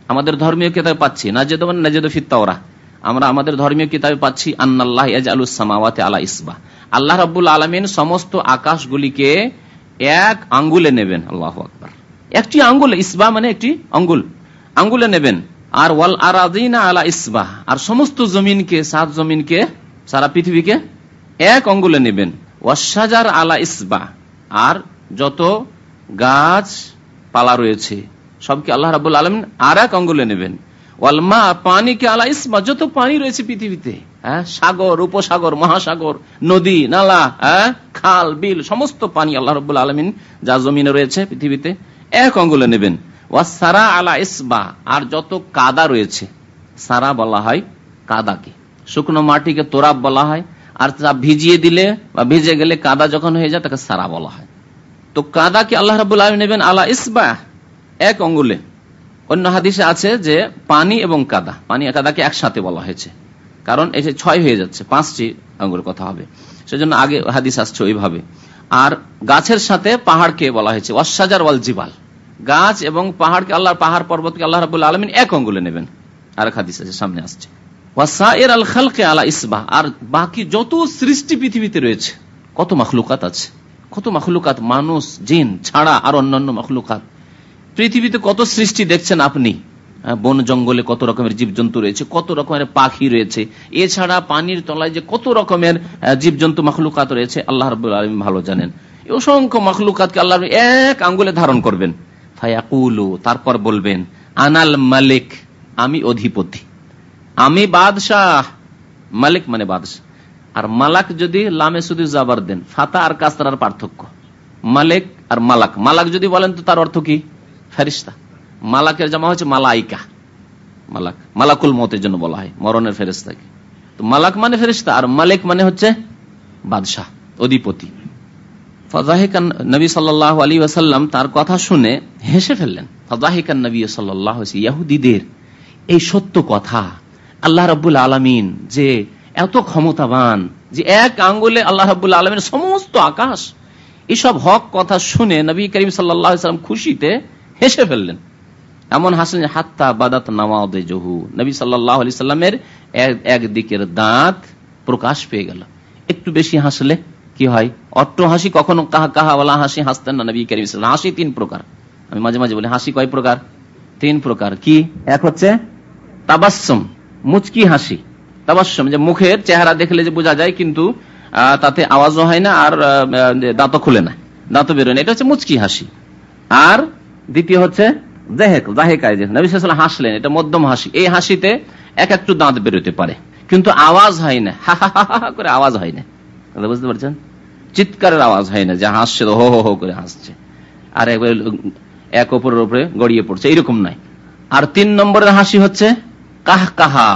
আমাদের ধর্মীয় কিতাবে পাচ্ছি। নাজেদ নাজেদ ফির তাওরা। আমরা আমাদের ধর্মীয় কিতাবে পাচ্ছি, আন্নাল্লাহ আলুসামাওয়াতে আলা ইসবা। আল্লাহ রাবুল আলমিন সমস্ত আকাশগুলিকে এক আঙ্গুলে নেবেন। আল্লাহ আকবর। একটি আঙ্গুল, ইসবা মানে একটি আঙ্গুল। আঙ্গুলে নেবেন। আর ওয়াল আরাদিনা আলা ইসবাহ। আর সমস্ত জমিনকে, সাত জমিনকে, সারা পৃথিবীকে এক অঙ্গুলে নেবেন। ওয়াসাজার আলা ইসবাহ। আর যত গাছ পালা রয়েছে সবকে আল্লাহ রাবুল আলমিন আর এক অঙ্গুলে নেবেন। ওয়ালমা পানিকে আলা ইসমা যত পানি রয়েছে পৃথিবীতে হ্যাঁ সাগর, উপসাগর, মহাসাগর, নদী, নালা হ্যাঁ খাল, বিল, সমস্ত পানি আল্লাহ রবুল্লা আলমিন যা জমিনে রয়েছে পৃথিবীতে, এক অঙ্গুলে নেবেন। সারা আলা ইসবা, আর যত কাদা রয়েছে, সারা বলা হয় কাদাকে। শুকনো মাটিকে তোরাব বলা হয়, আর তা ভিজিয়ে দিলে বা ভিজে গেলে কাদা যখন হয়ে যায়, তাকে সারা বলা হয়। তো কাদাকে আল্লাহ রাবুল আলম নেবেন আলা ইসবা, এক অঙ্গুলে। অন্য হাদিসে আছে যে, পানি এবং কাদা। পানি কাদাকে একসাথে বলা হয়েছে। কারণ এসে ছয় হয়ে যাচ্ছে, পাঁচটি আঙ্গুর কথা হবে। সেজন্য আগে হাদিস আসছে ওইভাবে। আর গাছের সাথে পাহাড়কে বলা হয়েছে অসাজার ওয়াল জিবাল। গাছ এবং পাহাড়কে আল্লাহ পাহাড় পর্বতকে আল্লাহ রাবুল আলমিন এক অঙ্গুলে নেবেন। আর হাদিস আছে, সামনে আসছে। ওয়াসায়ের আল খালকে আলা ইসবাহ। আর বাকি যত সৃষ্টি পৃথিবীতে রয়েছে, কত মাখলুকাত আছে? কত মাখলুকাত? মানুষ, জিন, ছাড়া আর অন্যান্য মাখলুকাত। পৃথিবীতে কত সৃষ্টি দেখছেন আপনি? বন জঙ্গলে কত রকমের জীবজন্তু রয়েছে, কত রকমের পাখি রয়েছে। এছাড়া পানির তলায় যে কত রকমের জীবজন্তু মাখলুকাত রয়েছে, আল্লাহ রব আলম ভালো জানেন। অসংখ্য মাখলুকাতকে আল্লাহ এক আঙ্গুলে ধারণ করবেন। ফায়াকুলু, তারপর বলবেন, আনাল মালিক, আমি অধিপতি। আমি বাদশাহ। মালিক মানে বাদশাহ। আর মালাক যদি লামে শুধু জাবার দেন, ফাতা আর কাস্তার পার্থক্য। মালিক আর মালাক। মালাক যদি বলেন তো তার অর্থ কি? ফেরিস্তা। মালাকের জামা হচ্ছে মালাইকা। মালাক। মালাকুল মতের জন্য বলা হয়, মরণের ফেরিস্তাকে। তো মালাক মানে ফেরিস্তা, আর মালিক মানে হচ্ছে বাদশাহ, অধিপতি। ফজাহিকান নবী সাল্লাহ আলী তার কথা শুনে হেসে ফেললেন। ফজাহিকান নবী সাল্লাহ এই সত্য কথা, আল্লাহ রব্বুল আলমিন যে এত ক্ষমতাবান, যে এক আঙ্গুলে আল্লাহ আলমিন সমস্ত আকাশ, এসব হক কথা শুনে নবী করিম সাল্লাম খুশিতে হেসে ফেললেন। এমন হাসলেন হাত্তা বাদাত নামাদে জহু নবী সাল্লাহ আলি সাল্লামের একদিকের দাঁত প্রকাশ পেয়ে গেল। একটু বেশি হাসলে কি হয়? অট্ট হাসি কখনো কাহা কাহাওয়ালা হাসি হাসতেন না নবী করিম হাসি তিন প্রকার। আমি মাঝে মাঝে বলি হাসি কয় প্রকার? তিন প্রকার। কি? এক হচ্ছে তাবাসম মুচকি হাসি। তাবাসম যে মুখের চেহারা দেখলে যে বোঝা যায় কিন্তু তাতে আওয়াজও হয় না আর দাঁত খুলে না। দাঁত বেরোয় না। এটা হচ্ছে মুচকি হাসি। আর দ্বিতীয় হচ্ছে জাহেক জাহেকায় নবী হাসলেন এটা মধ্যম হাসি। এই হাসিতে এক একটু দাঁত বেরোতে পারে। কিন্তু আওয়াজ হয় না। হা হা হা করে আওয়াজ হয় না। বুঝতে পারছেন? চিৎকারের আওয়াজ হয় না, যে হাসছে তো হো হো করে হাসছে। আর একবার এক অপরের উপরে গড়িয়ে পড়ছে এইরকম নাই আর তিন নম্বরের হাসি হচ্ছে, কাহ, কাহা।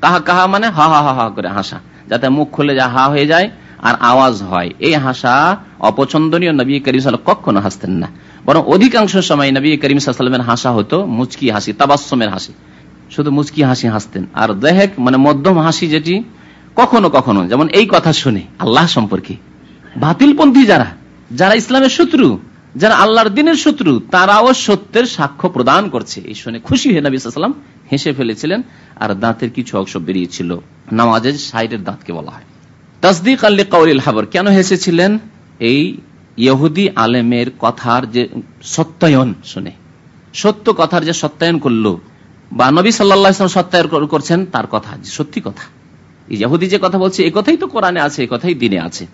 কাহা কাহা মানে হা হা হা হা করে হাসা, যাতে মুখ খুলে যা হা হয়ে যায় আর আওয়াজ হয়। এই হাসা অপছন্দনীয় নবী করিম সাল কখনো হাসতেন না। বরং অধিকাংশ সময় নবী করিম সাল্লামের হাসা হতো মুচকি হাসি তাবাসমের হাসি। শুধু মুচকি হাসি হাসতেন। আর দেহেক মানে মধ্যম হাসি যেটি কখনো কখনো, যেমন এই কথা শুনে আল্লাহ সম্পর্কে। বাতিলপন্থী যারা যারা ইসলামের শত্রু, যারা আল্লাহর দিনের শত্রু, তারাও সত্যের সাক্ষ্য প্রদান করছে। এই শুনে খুশি হয়ে নবী সাল্লাম হেসে ফেলেছিলেন আর দাঁতের কিছু অংশ বেরিয়েছিল। নামাজের সাইডের দাঁতকে বলা হয়। তসদিক আল্লি কাউরিল হাবর, কেন হেসেছিলেন? এই ইহুদি আলেমের কথার যে সত্যায়ন শুনে। সত্য কথার যে সত্যায়ন করল, বা নবী সাল্লাহ সত্যায়ন করছেন, তার কথা, সত্যি কথা। ইহুদি যে কথা বলছে এই কথাই তো কোরআনে আছে এই কথাই দিনে আছে।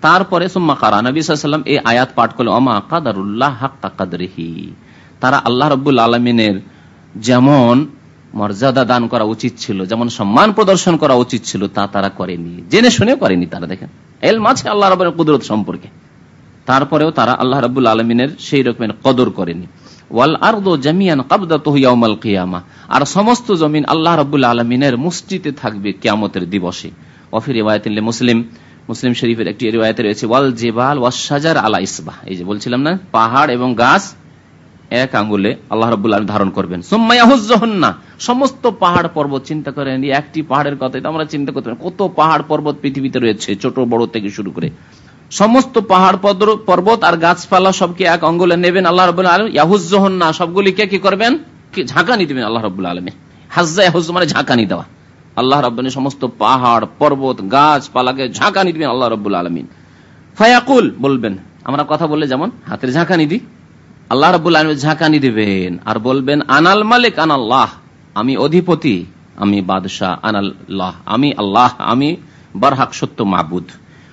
তারপরে সুম্মা কারা? নবী সাল্লাম এই আয়াত পাঠ করল অমা কাদারুল্লাহ হাক তাকাদরিহি তারা আল্লাহ রব্বুল আলমিনের যেমন মর্যাদা দান করা উচিত ছিল, যেমন সম্মান প্রদর্শন করা উচিত ছিল, তা তারা করেনি। জেনে শুনে করেনি তারা, দেখেন। এল মাঝে আল্লাহ রবের কুদরত সম্পর্কে। তারপরেও তারা আল্লাহ রবুল আলমিনের সেই রকমের কদর করেনি। আর সমস্ত জমিন আল্লাহ রবুল আলমিনের থাকবে কিয়ামতের দিবসে। অফির মুসলিম। মুসলিম শরীফের একটি রয়েছে, ওয়াল জেবাল আলা ইসবাহ। এই যে বলছিলাম না, পাহাড় এবং গাছ এক আঙ্গুলে আল্লাহ রবুল্লাহ ধারণ করবেন। সোম্মায়াহুজ্জহন্না সমস্ত পাহাড় পর্বত চিন্তা করেন, একটি পাহাড়ের কথা আমরা চিন্তা করতে কত পাহাড় পর্বত পৃথিবীতে রয়েছে, ছোট বড় থেকে শুরু করে। সমস্ত পাহাড় পর্বত আর গাছপালা সবকে এক অঙ্গলে নেবেন আল্লাহ রবুল্লাহ আলম না সবগুলিকে কি করবেন? কি ঝাঁকানি দেবেন আল্লাহ রবুল্লাহ আলমে হাজ্জা ইয়াহুজ মানে ঝাঁকানি দেওয়া। আল্লাহ রব্বানি সমস্ত পাহাড়, পর্বত, গাছপালাকে ঝাঁকানি দিবেন আল্লাহ রব্বুল আলমিন। ফায়াকুল, বলবেন। আমরা কথা বললে যেমন হাতের ঝাঁকানি দিই। আল্লাহ রব্বুল আলম ঝাঁকানি দিবেন আর বলবেন, আনাল মালিক আনাল্লাহ আমি অধিপতি, আমি বাদশাহ আনাল্লাহ আমি আল্লাহ, আমি বারহাক সত্য মাহবুদ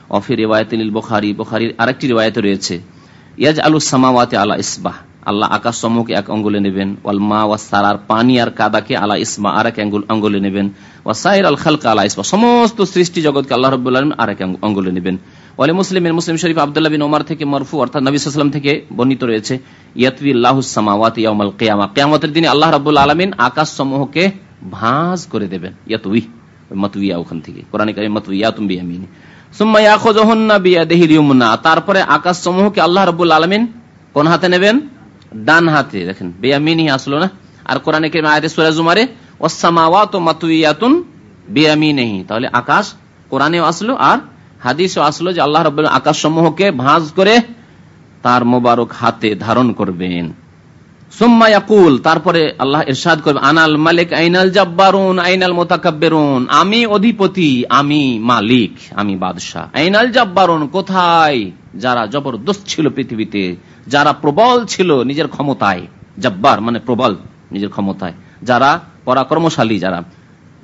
অফির রেওয়ায়তিল বখারি বখারির আরেকটি রেওয়ায়তে রয়েছে। ইয়াজ আলু সামাওয়াতে আলা ইসবাহ, আল্লাহ আকাশ এক অঙ্গুলে নেবেন। ওয়াল মা ওয়া সারার পানি আর কাদাকে আলা ইসমা আর এক অঙ্গুলে নেবেন। ওয়া সাইর আল আলা ইসমা সমস্ত সৃষ্টি জগৎকে আল্লাহ আলম আর এক অঙ্গুলে নেবেন। ওয়ালে মুসলিমের মুসলিম শরীফ আবদুল্লাহ বিন ওমর থেকে মরফু, অর্থাৎ নবী সাল্লাম থেকে বর্ণিত রয়েছে, ইয়াতবি আল্লাহ সামাওয়াত ইয়াউমাল কিয়ামা, কিয়ামতের দিনে আল্লাহ রাব্বুল আলামিন আকাশ সমূহকে ভাঁজ করে দেবেন। ইয়াতুই মতুইয়া ওখান থেকে। কোরআন মতুইয়া তুমি তারপরে আকাশ সমূহকে আল্লাহ রাব্বুল আলামিন কোন হাতে নেবেন? ডান হাতে। দেখেন বেয়ামিনি আসলো না? আর কোরআনে কে আয়াতে সূরা জুমারে, ওয়াসসামাওয়াতু মাতুইয়াতুন বিয়ামিনিহি। তাহলে আকাশ কোরআনেও আসলো আর হাদিসও আসলো যে আল্লাহ রাব্বুল আকাশ সমূহকে ভাঁজ করে তার মোবারক হাতে ধারণ করবেন। সুম্মা তারপরে আল্লাহ ইরশাদ করবে, আনাল মালিক আইনাল জব্বারুন, আইনাল মোতাকাব্বেরুন। আমি অধিপতি, আমি মালিক, আমি বাদশাহ। আইনাল জব্বারুন, কোথায়? যারা জবরদস্ত ছিল পৃথিবীতে, যারা প্রবল ছিল নিজের ক্ষমতায়। জব্বার মানে প্রবল, নিজের ক্ষমতায়। যারা পরাক্রমশালী, যারা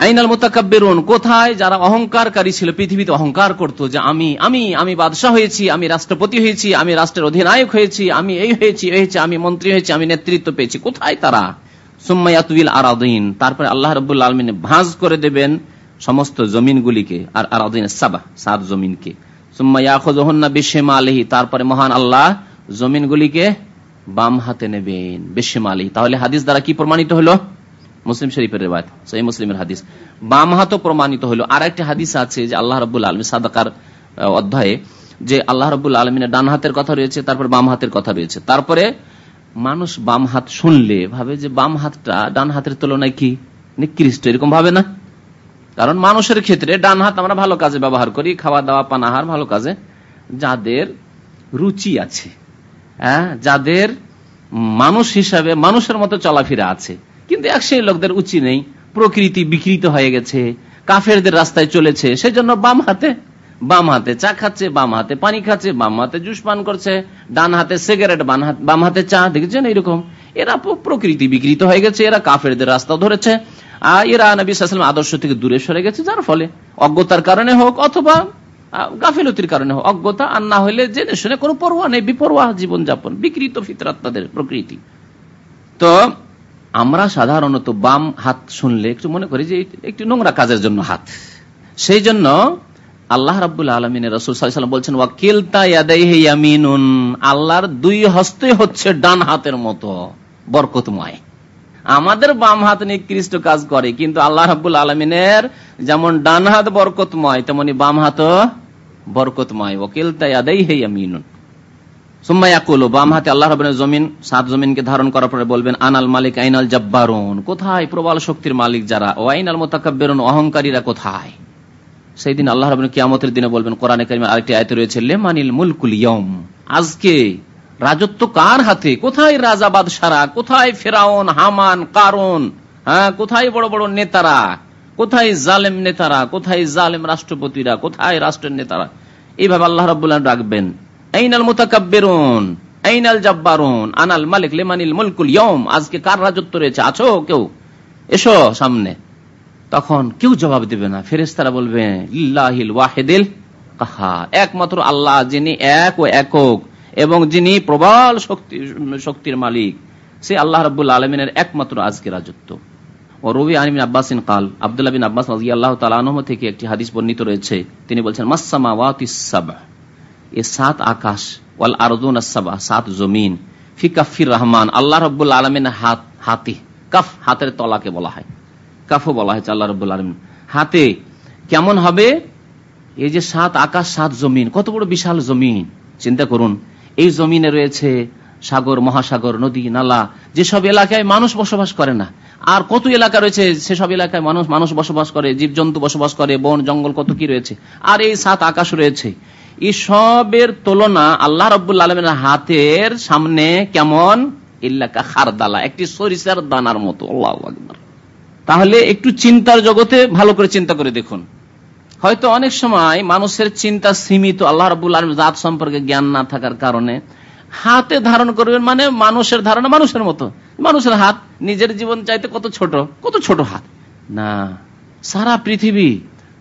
আইনাল মোতাকাব্বেরুন, কোথায় যারা অহংকারী ছিল, পৃথিবীতে অহংকার করত যে আমি আমি আমি বাদশাহ হয়েছি, আমি রাষ্ট্রপতি হয়েছি, আমি রাষ্ট্রের অধিনায়ক হয়েছি, আমি এই হয়েছি হয়েছি, আমি মন্ত্রী হয়েছি, আমি নেতৃত্ব পেয়েছি। কোথায় তারা? সুম্মায়াতুল আরাদিন। তারপরে আল্লাহ রবুল্লা আলমিন ভাঁজ করে দেবেন সমস্ত জমিনগুলিকে, আর আরাদিন সাবা সাত জমিনকে। সুম্মায়াখনা বিশেমা আলহি তারপরে মহান আল্লাহ জমিনগুলিকে বাম হাতে নেবেন বেশেমা আলহি তাহলে হাদিস দ্বারা কি প্রমাণিত হলো? মুসলিম শরীফের রেবায়ত সেই মুসলিমের হাদিস। বাম হাতও প্রমাণিত হলো আর একটি হাদিস আছে যে আল্লাহ রবুল্লা আলমী সাদাকার অধ্যায়ে, যে আল্লাহ রবুল্লা আলমিনের ডান হাতের কথা রয়েছে, তারপর বাম হাতের কথা রয়েছে। তারপরে মানুষ বাম হাত শুনলে, ভাবে যে বাম হাতটা ডান হাতের তুলনায় কি? নিকৃষ্ট, এরকম ভাবে না? কারণ মানুষের ক্ষেত্রে ডান হাত আমরা ভালো কাজে ব্যবহার করি খাওয়া দাওয়া পানাহার ভালো কাজে। যাদের রুচি আছে হ্যাঁ যাদের মানুষ হিসাবে মানুষের মতো চলাফেরা আছে কিন্তু এক সেই লোকদের উচি নেই। প্রকৃতি বিকৃত হয়ে গেছে। কাফেরদের রাস্তায় চলেছে। সেজন্য বাম হাতে বাম হাতে চা খাচ্ছে, বাম হাতে পানি খাচ্ছে, বাম হাতে জুস পান করছে, ডান হাতে সিগারেট বাম হাতে চা। দেখেছেন এইরকম? এরা প্রকৃতি বিকৃত হয়ে গেছে। এরা কাফেরদের রাস্তা ধরেছে। আর এরা নবী আদর্শ থেকে দূরে সরে গেছে, যার ফলে অজ্ঞতার কারণে হোক অথবা গাফিলতির কারণে হোক, অজ্ঞতা আর না হলে জেনে শুনে কোনো পরোয়া নেই। বিপরোয়া জীবনযাপন, বিকৃত ফিতরাত তাদের প্রকৃতি। তো আমরা সাধারণত বাম হাত শুনলে একটু মনে করি যে একটি নোংরা কাজের জন্য হাত। সেই জন্য আল্লাহ রাবুল আলমিনের রসুল সাল্লাম বলছেন ওয়াকিলতামিনুন আল্লাহর দুই হস্তে হচ্ছে ডান হাতের মতো, বরকতময়। আমাদের বাম হাত নিকৃষ্ট কাজ করে, কিন্তু আল্লাহ রাবুল আলমিনের যেমন ডান হাত বরকতময়, তেমনি বাম হাত বরকতময়। ওকিলতাই হেয়ামিনুন ধারণ করার পরে বলবেন, আনাল মালিক আইনাল কোথায় প্রবল শক্তির মালিক যারা? অহংকারীরা কোথায়? দিন বলবেন আজকে রাজত্ব কার হাতে? কোথায় রাজা বাদশারা? কোথায় ফেরাউন, হামান কারণ হ্যাঁ কোথায় বড় বড় নেতারা? কোথায় জালেম নেতারা? কোথায় জালেম রাষ্ট্রপতিরা? কোথায় রাষ্ট্রের নেতারা? এইভাবে আল্লাহ রবাহ ডাকবেন। আইনাল মোতাকাব্বেরুন, আইনাল জব্বারুন, আনাল মালিক লেমানিল মুলকুল ইয়ম আজকে কার রাজত্ব রয়েছে? আছো কেউ? এসো সামনে। তখন কেউ জবাব দেবে না। ফেরেস্তারা বলবে ইল্লাহিল ওয়াহেদিল কাহার। একমাত্র আল্লাহ, যিনি এক ও একক, এবং যিনি প্রবল শক্তি, শক্তির মালিক। সে আল্লাহ রবুল আলমিনের একমাত্র আজকে রাজত্ব। ও রবি আলমিন আব্বাসিন কাল, আবদুল্লাহ বিন আব্বাস রাজি আল্লাহ তালানহ থেকে একটি হাদিস বর্ণিত রয়েছে। তিনি বলছেন মাসামা ওয়াতিসাবা এ সাত আকাশ, ওয়াল আরদুন সাবা, সাত জমিন। ফি কাফির রহমান, আল্লাহ রব্বুল আলমিন হাত, হাতি। কাফ, হাতের তলাকে বলা হয়। বলা হয়েছে আল্লাহ রব্বুল আলমিন। হাতে কেমন হবে? এই যে সাত আকাশ, সাত জমিন, কত বড় বিশাল জমিন। চিন্তা করুন, এই জমিনে রয়েছে সাগর, মহাসাগর, নদী, নালা, যেসব এলাকায় মানুষ বসবাস করে না। আর কত এলাকা রয়েছে, সেসব এলাকায় মানুষ মানুষ বসবাস করে, জীবজন্তু বসবাস করে, বন, জঙ্গল, কত কি রয়েছে। আর এই সাত আকাশ রয়েছে। সবের তুলনা আল্লাহ রব্বুল আলমের হাতের সামনে কেমন? ইল্লাকা খারদালা, একটি সরিষার দানার মতো। তাহলে একটু চিন্তার জগতে ভালো করে চিন্তা করে দেখুন। হয়তো অনেক সময় মানুষের চিন্তা সীমিত, আল্লাহ রবুল আলম জাত সম্পর্কে জ্ঞান না থাকার কারণে হাতে ধারণ করবেন মানে মানুষের ধারণা মানুষের মতো। মানুষের হাত নিজের জীবন চাইতে কত ছোট কত ছোট হাত? না। সারা পৃথিবী,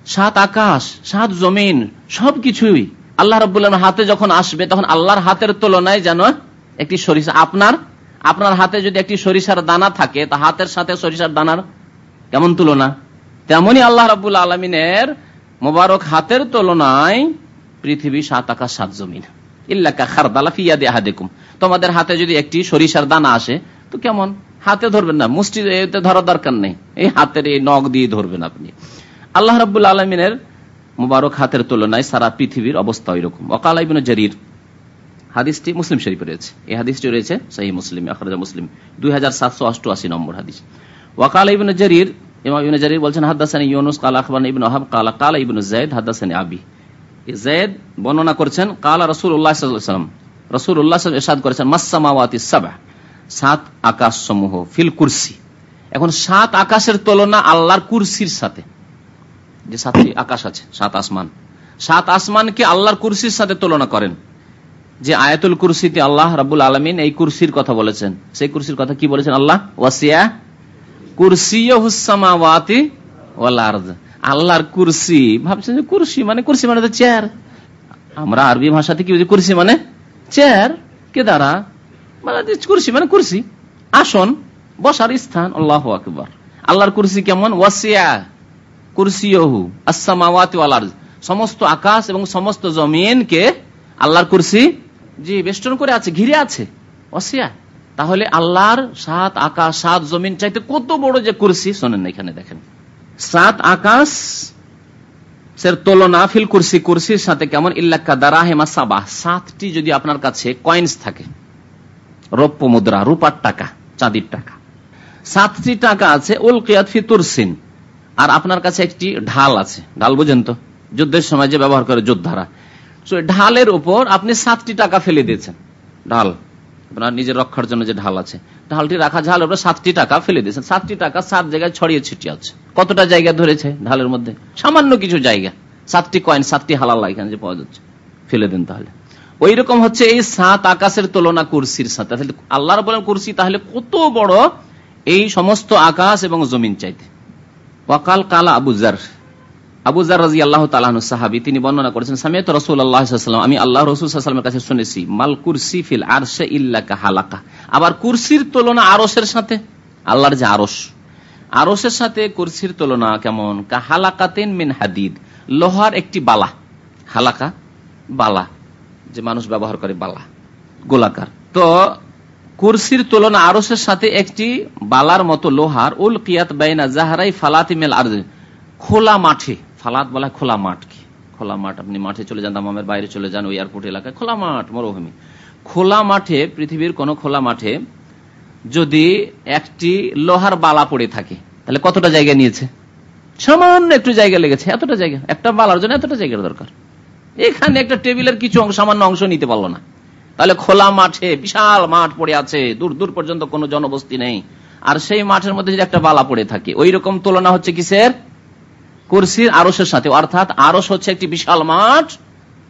সাত আকাশ, সাত জমিন, সবকিছুই আল্লাহ রবুল্লাহ হাতে যখন আসবে, তখন আল্লাহর হাতের তুলনায় যেন একটি সরিষা, আপনার আপনার হাতে যদি একটি সরিষার দানা থাকে, তা হাতের সাথে সরিষার দানার কেমন তুলনা? তেমনি আল্লাহ রবুল আলমিনের মোবারক হাতের তুলনায় পৃথিবী সাত আকাশ সাত জমিন। ইল্লাকা খারদালা ফিয়া দে দেখুম তোমাদের হাতে যদি একটি সরিষার দানা আসে, তো কেমন? হাতে ধরবেন না। মুষ্টি ধরার দরকার নেই। এই হাতের এই নখ দিয়ে ধরবেন আপনি। আল্লাহ রবুল আলমিনের মুবারক হাতের তুলনায় সারা পৃথিবীর অবস্থা ওই রকম অকাল ইবিন জারির, হাদিসটি মুসলিম শরীফে রয়েছে। এই হাদিসটি রয়েছে সেই মুসলিম, আখরাজা মুসলিম, দুই হাজার সাতশো অষ্টআশি নম্বর হাদিস। ওয়াকাল ইবিন জারির, ইমাম ইবিন জারির বলছেন হাদ্দাসানি ইউনুস, কাল আখবান ইবিন ওহাব কালা কালা ইবিন জায়দ হাদ্দাসানি আবি। জায়দ বর্ণনা করছেন, কালা রসুল উল্লাহ সাল্লাম রসুল উল্লাহ এরশাদ করেছেন মাসামাওয়াতি সাবা সাত আকাশ সমূহ ফিল কুরসি। এখন সাত আকাশের তুলনা আল্লাহর কুরসির সাথে। যে সাতটি আকাশ আছে, সাত আসমান। সাত আসমানকে আল্লাহর কুরসির সাথে তুলনা করেন। যে আয়াতুল কুরসিতে আল্লাহ রাবুল আলমিন এই কুরসির কথা বলেছেন, সেই কুরসির কথা কি বলেছেন আল্লাহ? ওয়াসিয়া কুরসিয়াতি আল্লাহর কুরসি, ভাবছেন যে কুরসি মানে কুরসি মানে চেয়ার। আমরা আরবি ভাষাতে কি কুরসি মানে চেয়ার। কে দ্বারা? মানে কুরসি মানে কুরসি। আসন, বসার স্থান, আল্লাহ আকবর। আল্লাহর কুরসি কেমন? ওয়াসিয়া। ওয়াল সমস্ত আকাশ এবং সমস্ত জমিনকে আল্লাহর কুরসি, জি, বেষ্টন করে আছে, ঘিরে আছে। ওয়াসিয়া। তাহলে আল্লাহর সাত আকাশ, সাত জমিন চাইতে কত বড় যে কুরসি, শোনেন এখানে দেখেন। সাত আকাশ, সের তুলনা ফিল কুরসি, কুরসির সাথে কেমন? দ্বারা হেমা সাবাহ সাতটি যদি আপনার কাছে কয়েন্স থাকে, রৌপ্য মুদ্রা, রূপার টাকা, চাঁদির টাকা। সাতটি টাকা আছে উল কিয়াত ফি তুরসিন। আর আপনার কাছে একটি ঢাল আছে। ঢাল বুঝেন তো? যুদ্ধের সময় যে ব্যবহার করে যোদ্ধারা। ঢালের উপর আপনি সাতটি টাকা ফেলে দিয়েছেন। ঢাল। আপনার নিজের রক্ষার জন্য যে ঢাল আছে। ঢালটি রাখা ঝাল উপরে সাতটি টাকা ফেলে দিয়েছেন। সাতটি টাকা সাত জায়গায় ছড়িয়ে ছিটিয়ে আছে। কতটা জায়গা ধরেছে ঢালের মধ্যে? সামান্য কিছু জায়গা। সাতটি কয়েন, সাতটি হালাল এখানে যে পাওয়া যাচ্ছে। ফেলে দেন তাহলে। ওই রকম হচ্ছে এই সাত আকাশের তুলনা কুরসির সাথে। আল্লাহর বলেন কুরসি তাহলে কত বড় এই সমস্ত আকাশ এবং জমিন চাইতে? ওয়াকাল কালা আবুজার আবুজার রাজি আল্লাহ তালাহ সাহাবি, তিনি বর্ণনা করেছেন, সামিয়ত রসুল আল্লাহাম আমি আল্লাহ রসুলের কাছে শুনেছি, মাল কুরসি ফিল আরশে ইল্লাকা হালাকা আবার কুরসির তুলনা আরসের সাথে? আল্লাহর যে আরস আরসের সাথে কুরসির তুলনা কেমন? হালাকাতেন মিন হাদিদ। লোহার একটি বালা। হালাকা বালা। যে মানুষ ব্যবহার করে বালা। গোলাকার। তো কুরসির তুলনা আরসের সাথে একটি বালার মতো লোহার, উল কিয়াত বাইনা জাহারাই ফালাতি মেল আর খোলা মাঠে, ফালাত বলা খোলা মাঠ কি? খোলা মাঠ, আপনি মাঠে চলে যান, দামামের বাইরে চলে যান, ওই এয়ারপোর্ট এলাকায়। খোলা মাঠ, মরুভূমি। খোলা মাঠে, পৃথিবীর কোন খোলা মাঠে যদি একটি লোহার বালা পড়ে থাকে, তাহলে কতটা জায়গা নিয়েছে? সামান্য একটু জায়গা লেগেছে, এতটা জায়গা। একটা বালার জন্য এতটা জায়গার দরকার। এখানে একটা টেবিলের কিছু অংশ, সামান্য অংশ নিতে পারল না। তাহলে খোলা মাঠে, বিশাল মাঠ পড়ে আছে। দূর দূর পর্যন্ত কোনো জনবস্তি নেই। আর সেই মাঠের মধ্যে যদি একটা বালা পড়ে থাকে ওই রকম তুলনা হচ্ছে কিসের? কুরসির আরসের সাথে। অর্থাৎ আরস হচ্ছে একটি বিশাল মাঠ,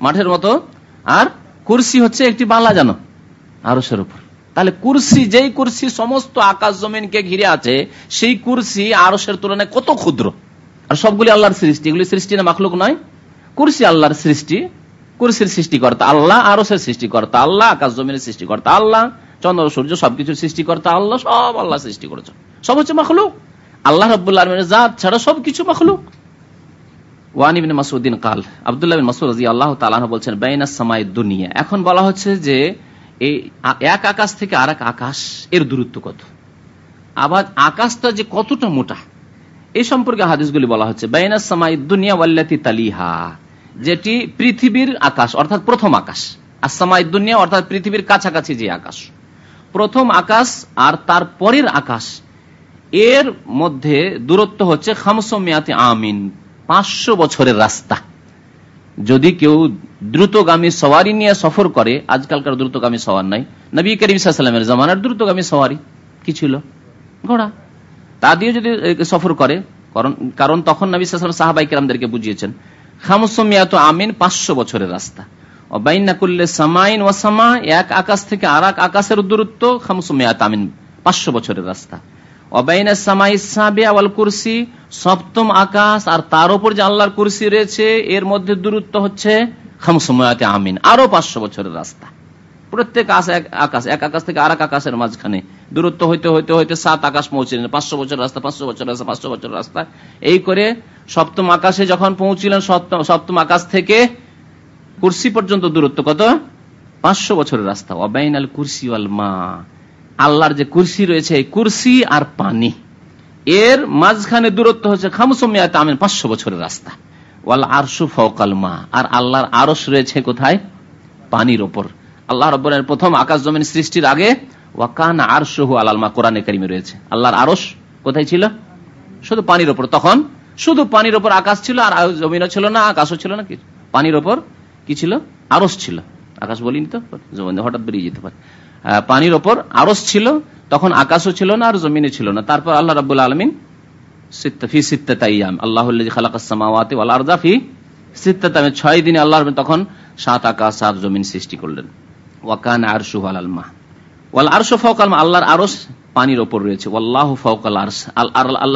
মাঠের মতো। আর কুরসি হচ্ছে একটি বালা জানো আরসের উপর। তাহলে কুরসি, যেই কুরসি সমস্ত আকাশ জমিনকে ঘিরে আছে, সেই কুরসি আরসের তুলনায় কত ক্ষুদ্র। আর সবগুলি আল্লাহর সৃষ্টি। এগুলি সৃষ্টি না মাখলুক নয়। কুরসি আল্লাহর সৃষ্টি। কুরসির সৃষ্টিকর্তা আল্লাহ আরসের সৃষ্টিকর্তা আল্লাহ, আকাশ জমিনের সৃষ্টিকর্তা আল্লাহ, চন্দ্র, সূর্য, সবকিছুর সৃষ্টিকর্তা আল্লাহ, সব আল্লাহ সৃষ্টি করেছে সব হচ্ছে মাখলুক। আল্লাহ রব্বুল্লাহ জাত ছাড়া সবকিছু মাখলুক। ওয়ানিবিন মাসুদ্দিন কাল, আবদুল্লাহ বিন মাসুদ রাজি আল্লাহ বলছেন, বাইনা সামাই দুনিয়া। এখন বলা হচ্ছে যে, এই এক আকাশ থেকে আর আকাশ, এর দূরত্ব কত? আবার আকাশটা যে কতটা মোটা এই সম্পর্কে হাদিসগুলি বলা হচ্ছে, বাইনা সামাই দুনিয়া ওয়াল্লাতি তালিহা। যেটি পৃথিবীর আকাশ, অর্থাৎ প্রথম আকাশ। আসামাই দুনিয়া, অর্থাৎ পৃথিবীর কাছাকাছি যে আকাশ। প্রথম আকাশ আর তার পরের আকাশ, এর মধ্যে দূরত্ব হচ্ছে খামসমিয়াতে আমিন, পাঁচশো বছরের রাস্তা। যদি কেউ দ্রুতগামী সওয়ারি নিয়ে সফর করে, আজকালকার দ্রুতগামী সওয়ার নাই। নবী করিম সাল্লামের জামানার দ্রুতগামী সওয়ারি, কি ছিল? ঘোড়া। তা দিয়ে যদি সফর করে, কারণ তখন নবী সাল্লাম সাহাবাই কেরামদেরকে বুঝিয়েছেন খামসমিয়াত আমিন পাঁচশো বছরের রাস্তা। অবাইনা করলে সামাইন ওয়াসামা এক আকাশ থেকে আর এক আকাশের দূরত্ব খামসমিয়াত আমিন পাঁচশো বছরের রাস্তা। অবাইনা সামাই সাবে সপ্তম আকাশ আর তার উপর যে আল্লাহর কুরসি রয়েছে, এর মধ্যে দূরত্ব হচ্ছে খামসমিয়াতে আমিন, আরও পাঁচশো বছরের রাস্তা। প্রত্যেক আকাশ, এক আকাশ থেকে আর আকাশের মাঝখানে দূরত্ব হইতে হইতে হইতে সাত আকাশ পৌঁছে পাঁচশো বছর রাস্তা, পাঁচশো বছর রাস্তা, পাঁচশো বছর রাস্তা। এই করে সপ্তম আকাশে যখন পৌঁছিলেন সপ্তম আকাশ থেকে, কুর্সি পর্যন্ত দূরত্ব কত? পাঁচশো বছরের রাস্তা। অবাইন আল কুরসি আল মা। আল্লাহর যে কুরসি রয়েছে, এই কুরসি আর পানি। এর মাঝখানে দূরত্ব হচ্ছে খামসমিয়াতে আমিন, পাঁচশো বছরের রাস্তা। ওয়াল আরশু ফকাল মা। আর আল্লাহর আরস রয়েছে কোথায়? পানির ওপর। আল্লাহ রব্বরের প্রথম আকাশ জমিন সৃষ্টির আগে, ওয়াকান আরশহু আলালমা কোরআনে কারিমে রয়েছে। আল্লাহর আরস কোথায় ছিল? শুধু পানির ওপর। তখন শুধু পানির ওপর আকাশ ছিল আর জমিনও ছিল না, আকাশও ছিল না কি পানির ওপর কি ছিল? আরস ছিল। আকাশ বলিনি তো হঠাৎ বেরিয়ে যেতে পারে। পানির ওপর আরস ছিল, তখন আকাশও ছিল না আর জমিনে ছিল না। তারপর আল্লাহ রাবুল আলমিন আল্লাহ তখন জমিন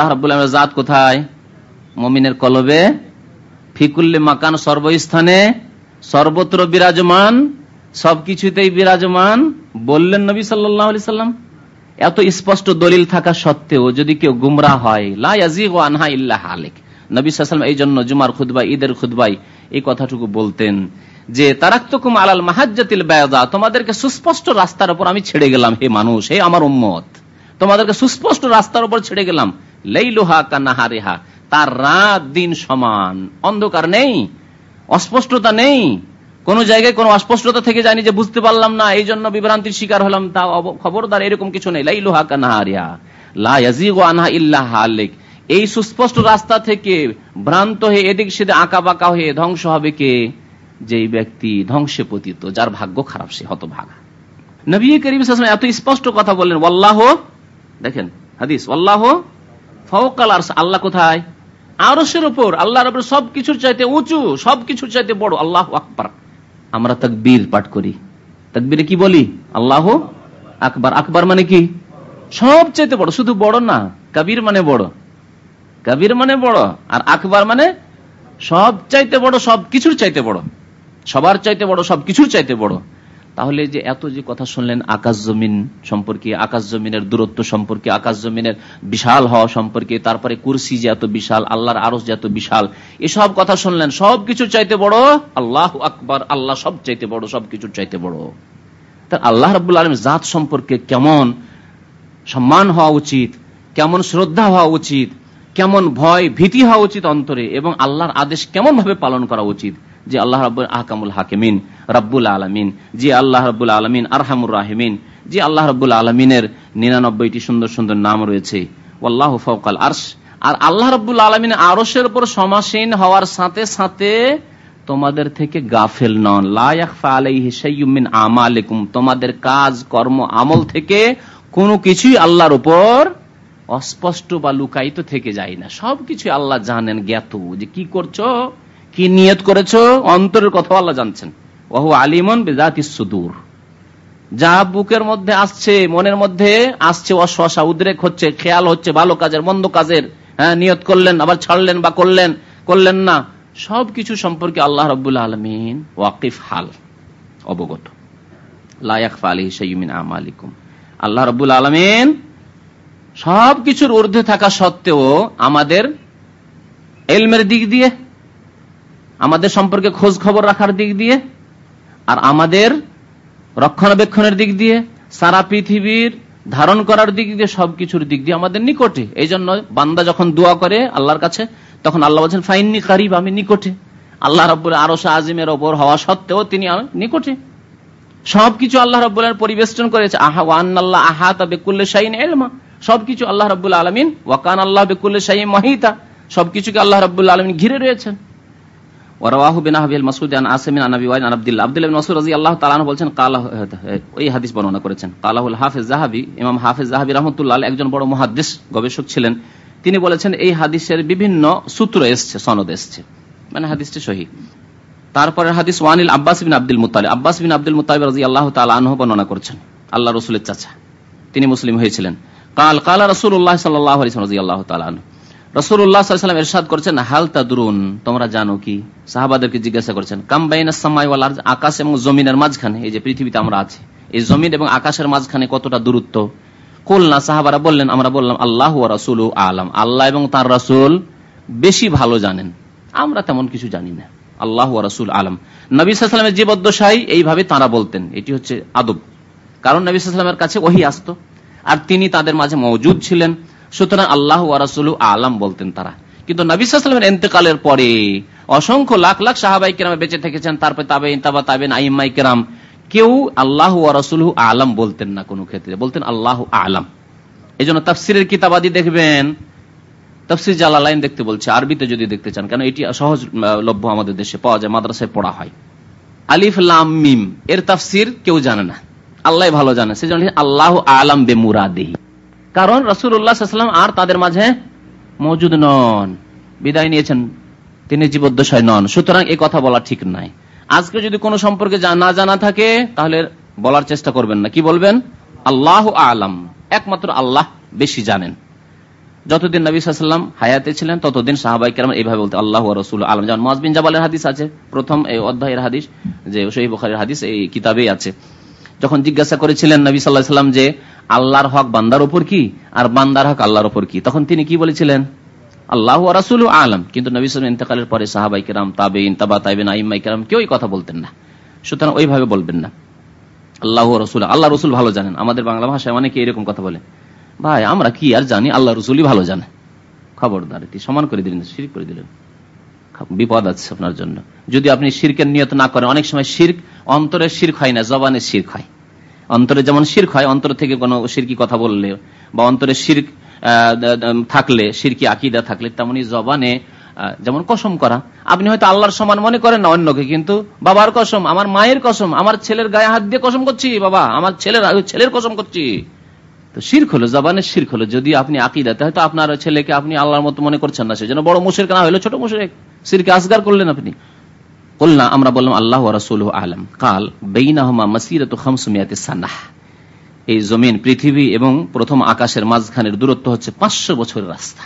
রাবুল জাত কোথায়? মমিনের কলবে, ফিকুল্লে মাকান সর্বস্থানে, সর্বত্র বিরাজমান, সবকিছুতেই বিরাজমান, বললেন নবী সাল্লাহ সাল্লাম, এত স্পষ্ট দলিল থাকা সত্ত্বেও যদি কেউ গুমরা হয় লাজিগ আনহা ইল্লাহ আলেক নবী সাল্লাম এই জন্য জুমার খুদবাই ঈদের খুদবাই এই কথাটুকু বলতেন যে, তারাক্তকুম আলাল মাহাজ্জাতিল বেদা তোমাদেরকে সুস্পষ্ট রাস্তার উপর আমি ছেড়ে গেলাম, হে মানুষ, হে আমার উম্মত। তোমাদেরকে সুস্পষ্ট রাস্তার উপর ছেড়ে গেলাম, লেইলুহা কান্নাহারেহা তার রাত দিন সমান। অন্ধকার নেই, অস্পষ্টতা নেই। কোন জায়গায় কোন অস্পষ্টতা থেকে যায়নি যে বুঝতে পারলাম না, এই জন্য বিভ্রান্তির শিকার হলাম তা খবরদার এরকম কিছু নেই। লাইলুহা কান্নাহারিয়া লাজিগ আনহা ইল্লাহ আলেক এই সুস্পষ্ট রাস্তা থেকে ভ্রান্ত হয়ে, এদিক সেদিকে আঁকা বাঁকা হয়ে ধ্বংস হবে কে? যেই ব্যক্তি ধ্বংসে পতিত, যার ভাগ্য খারাপ, সে হতভাগা। নবী করিম এত স্পষ্ট কথা বললেন ওল্লাহ দেখেন, হাদিস ওল্লাহ ফওকাল আল্লাহ কোথায়? আরসের উপর আল্লাহর উপর সবকিছুর চাইতে উঁচু, সবকিছুর চাইতে বড়, আল্লাহ আকবর। আমরা তকবীর পাঠ করি। তকবীরে কি বলি? আল্লাহ আকবর। আকবর মানে কি? সব চাইতে বড়, শুধু বড় না, কবির মানে বড়। কবির মানে বড়, আর আকবর মানে সব চাইতে বড় সব কিছুর চাইতে বড়। সবার চাইতে বড় সব কিছুর চাইতে বড়। তাহলে যে এত যে কথা শুনলেন আকাশ জমিন সম্পর্কে, আকাশ জমিনের দূরত্ব সম্পর্কে, আকাশ জমিনের বিশাল হওয়া সম্পর্কে, তারপরে কুরসি যে এত বিশাল, আল্লাহর আরস যে এত বিশাল, এসব কথা শুনলেন সব কিছুর চাইতে বড়? আল্লাহ আকবর, আল্লাহ সব চাইতে বড় সব কিছুর চাইতে বড়। তা আল্লাহ রবুল্লা আলম জাত সম্পর্কে কেমন সম্মান হওয়া উচিত, কেমন শ্রদ্ধা হওয়া উচিত, কেমন ভয় ভীতি হওয়া উচিত অন্তরে, এবং আল্লাহর আদেশ কেমন ভাবে পালন করা উচিত, যে আল্লাহ রব আহকামুল হাকিমিন রব্বুল আলমিন। জি আল্লাহ রব্বুল আলমিন, আরহামুর রাহিমিন। জি আল্লাহ রব্বুল আলমিনের নিরানব্বইটি সুন্দর সুন্দর নাম রয়েছে। আল্লাহ ফৌকাল আরশ। আর আল্লাহ রব্বুল আলমিন আরসের উপর সমাসীন হওয়ার সাথে সাথে তোমাদের থেকে গাফেল নন। লাইমিন আমালিকুম। তোমাদের কাজ, কর্ম, আমল থেকে কোনো কিছুই আল্লাহর উপর অস্পষ্ট বা লুকায়িত থেকে যায় না। সবকিছু আল্লাহ জানেন জ্ঞাত। যে কি করছ? কি নিয়ত করেছ? অন্তরের কথা আল্লাহ জানছেন। ওহু আলিমন বেজাতি সুদূর। যা বুকের মধ্যে আসছে, মনের মধ্যে আসছে অশ্বাসা, উদ্রেক হচ্ছে, খেয়াল হচ্ছে, ভালো কাজের, মন্দ কাজের হ্যাঁ নিয়ত করলেন, আবার ছাড়লেন বা করলেন করলেন না। সবকিছু সম্পর্কে আল্লাহ রবুল্লা আলমিন ওয়াকিফ হাল, অবগত। আল্লাহ রবুল আলমিন সবকিছুর ঊর্ধ্বে থাকা সত্ত্বেও আমাদের এলমের দিক দিয়ে, আমাদের সম্পর্কে খোঁজ খবর রাখার দিক দিয়ে আর আমাদের রক্ষণাবেক্ষণের দিক দিয়ে, সারা পৃথিবীর ধারণ করার দিক দিয়ে, সবকিছুর দিক দিয়ে আমাদের নিকটে। এই জন্য বান্দা যখন দোয়া করে আল্লাহর কাছে, তখন আল্লাহ বলছেন, ফাইননি কারিব, আমি নিকটে। আল্লাহ রব্বুল আরও আজিমের ওপর হওয়া সত্ত্বেও তিনি নিকটে। সবকিছু আল্লাহ রব্বুল্লাহ পরিবেষ্টন করেছে। আহা ওয়ান আল্লাহ আহা তবে কুল্লে শাহিন এলমা সবকিছু আল্লাহ রব্বুল আলমিন ওয়াকান আল্লাহ বেকুল্লে শাহিন মহিতা। সবকিছুকে আল্লাহ রব্বুল আলমিন ঘিরে রয়েছেন। ওরাওয়াহু বিন আহবিল মাসউদ আন আসিমিন আন আবি ওয়াইন আন আব্দুল্লাহ। আব্দুল্লাহ ইবনে মাসউদ রাদিয়াল্লাহু তাআলা বলছেন, কালা ওই হাদিস বর্ণনা করেছেন। কালাহুল হাফেজ জাহাবি ইমাম হাফেজ জাহাবি রাহমাতুল্লাহ একজন বড় মুহাদ্দিস, গবেষক ছিলেন। তিনি বলেছেন, এই হাদিসের বিভিন্ন সূত্র এসছে, সনদ এসছে। মানে হাদিসটি সহি। তারপরে হাদিস, ওয়ানিল Abbas bin Abdul Muttalib Abbas bin Abdul Muttalib রাদিয়াল্লাহু তাআলা আনহু বর্ণনা করেছেন। আল্লাহ রাসূলের চাচা। তিনি মুসলিম হয়েছিলেন। কাল, কালা রাসূলুল্লাহ সাল্লাল্লাহু আলাইহি রাদিয়াল্লাহু তাআলা আনহু। রসুল্লাহাম এরশাদ করছেন, হাল তাদরুন? তোমরা জানো কি? সাহাবাদেরকে জিজ্ঞাসা করছেন কামবাইন আকাশ এবং জমিনের মাঝখানে, এই যে পৃথিবীতে আমরা আছি, এই জমিন এবং আকাশের মাঝখানে কতটা দূরত্ব? না সাহাবারা বললেন, আমরা বললাম, আল্লাহ রাসুল আলাম। আল্লাহ এবং তার রাসুল বেশি ভালো জানেন। আমরা তেমন কিছু জানি না। আল্লাহ রাসুল আলম। নবী সাল্লামের জীবদ্দশাই এইভাবে তারা বলতেন, এটি হচ্ছে আদব। কারণ নবী সাল্লামের কাছে ওহি আসতো, আর তিনি তাদের মাঝে মজুদ ছিলেন। সুতরাং আল্লাহ রাসুল আলাম বলতেন তারা। কিন্তু নবিসামের এতেকালের পরে অসংখ্য লাখ লাখ সাহাবাই কেরাম বেঁচে থেকেছেন, তারপরে তাবে তাবা তাবেন আইমাই কেরাম। কেউ আল্লাহ রাসুল আলাম বলতেন না কোনো ক্ষেত্রে, বলতেন আল্লাহ আলাম। এই জন্য তাফসিরের কিতাবাদি দেখবেন, তফসির জালালাইন দেখতে বলছে, আরবিতে যদি দেখতে চান, কেন এটি সহজ লভ্য আমাদের দেশে পাওয়া যায়, মাদ্রাসায় পড়া হয়। আলিফ, লাম, মিম, এর তাফসির কেউ জানে না। আল্লাহ ভালো জানে, সেজন্য আল্লাহ আলাম বে মুরাদেহি। কারণ রসুল্লাহাম আর তাদের মাঝে মজুদ নন। বিদায় নিয়েছেন তিনি জীবদ্দশায় নন। সুতরাং এই কথা বলা ঠিক নাই। আজকে যদি কোনো সম্পর্কে না জানা থাকে, তাহলে বলার চেষ্টা করবেন না। কি বলবেন? আল্লাহ আলাম। একমাত্র আল্লাহ বেশি জানেন। যতদিন নবী সাল্লাম হায়াতে ছিলেন, ততদিন সাহাবাই কেরাম এইভাবে বলতে আল্লাহ রসুল আলম। যেমন মজবিন জাবালের হাদিস আছে, প্রথম এই অধ্যায়ের হাদিস, যে শহীদ বখারের হাদিস, এই কিতাবেই আছে। যখন জিজ্ঞাসা করেছিলেন নবী সাল্লাহ সাল্লাম যে, আল্লাহর হক বান্দার ওপর কি আর বান্দার হক আল্লাহর ওপর কি? তখন তিনি কি বলেছিলেন? আল্লাহ রাসুল আলম। কিন্তু নবী সাল ইন্তকালের পরে সাহাবাই কেরাম তাবেইন তাবা, তাইবেন আইমাই কেরাম কেউ কথা বলতেন না। সুতরাং ওইভাবে বলবেন না। আল্লাহ রসুল আল্লাহ রসুল ভালো জানেন। আমাদের বাংলা ভাষায় অনেকে এরকম কথা বলে। ভাই, আমরা কি আর জানি? আল্লাহ রসুলই ভালো জানে। খবরদার সমান করে দিলেন শির করে দিলেন। বিপদ আছে আপনার জন্য। যদি আপনি শিরকের নিয়ত না করেন, অনেক সময় শির্ক অন্তরের শির্ক হয় না জবানের শির্ক হয়। অন্তরে যেমন শির্ক হয়, অন্তর থেকে কোনো শিরকি কথা বললে বা অন্তরে শির্ক থাকলে, শিরকি আকিদা থাকলে তেমনি জবানে যেমন কসম করা। আপনি হয়তো আল্লাহর সমান মনে করেন না অন্যকে, কিন্তু বাবার কসম, আমার মায়ের কসম, আমার ছেলের গায়ে হাত দিয়ে কসম করছি, বাবা, আমার ছেলের ছেলের কসম করছি। তো শির্ক হলো জবানের শির্ক হলো। যদি আপনি আকিদাতে হয়তো আপনার ছেলেকে আপনি আল্লাহর মতো মনে করছেন না, সেজন্য বড় মুশের না হলো ছোট মুশের সিরকে আসগার করলেন আপনি। বলনা আমরা বললাম, আল্লাহ রাসুল আলম। কাল, বেইনাহমা মাসিরত খামসুমিয়াতে সানাহ এই জমিন, পৃথিবী এবং প্রথম আকাশের মাঝখানের দূরত্ব হচ্ছে পাঁচশো বছরের রাস্তা।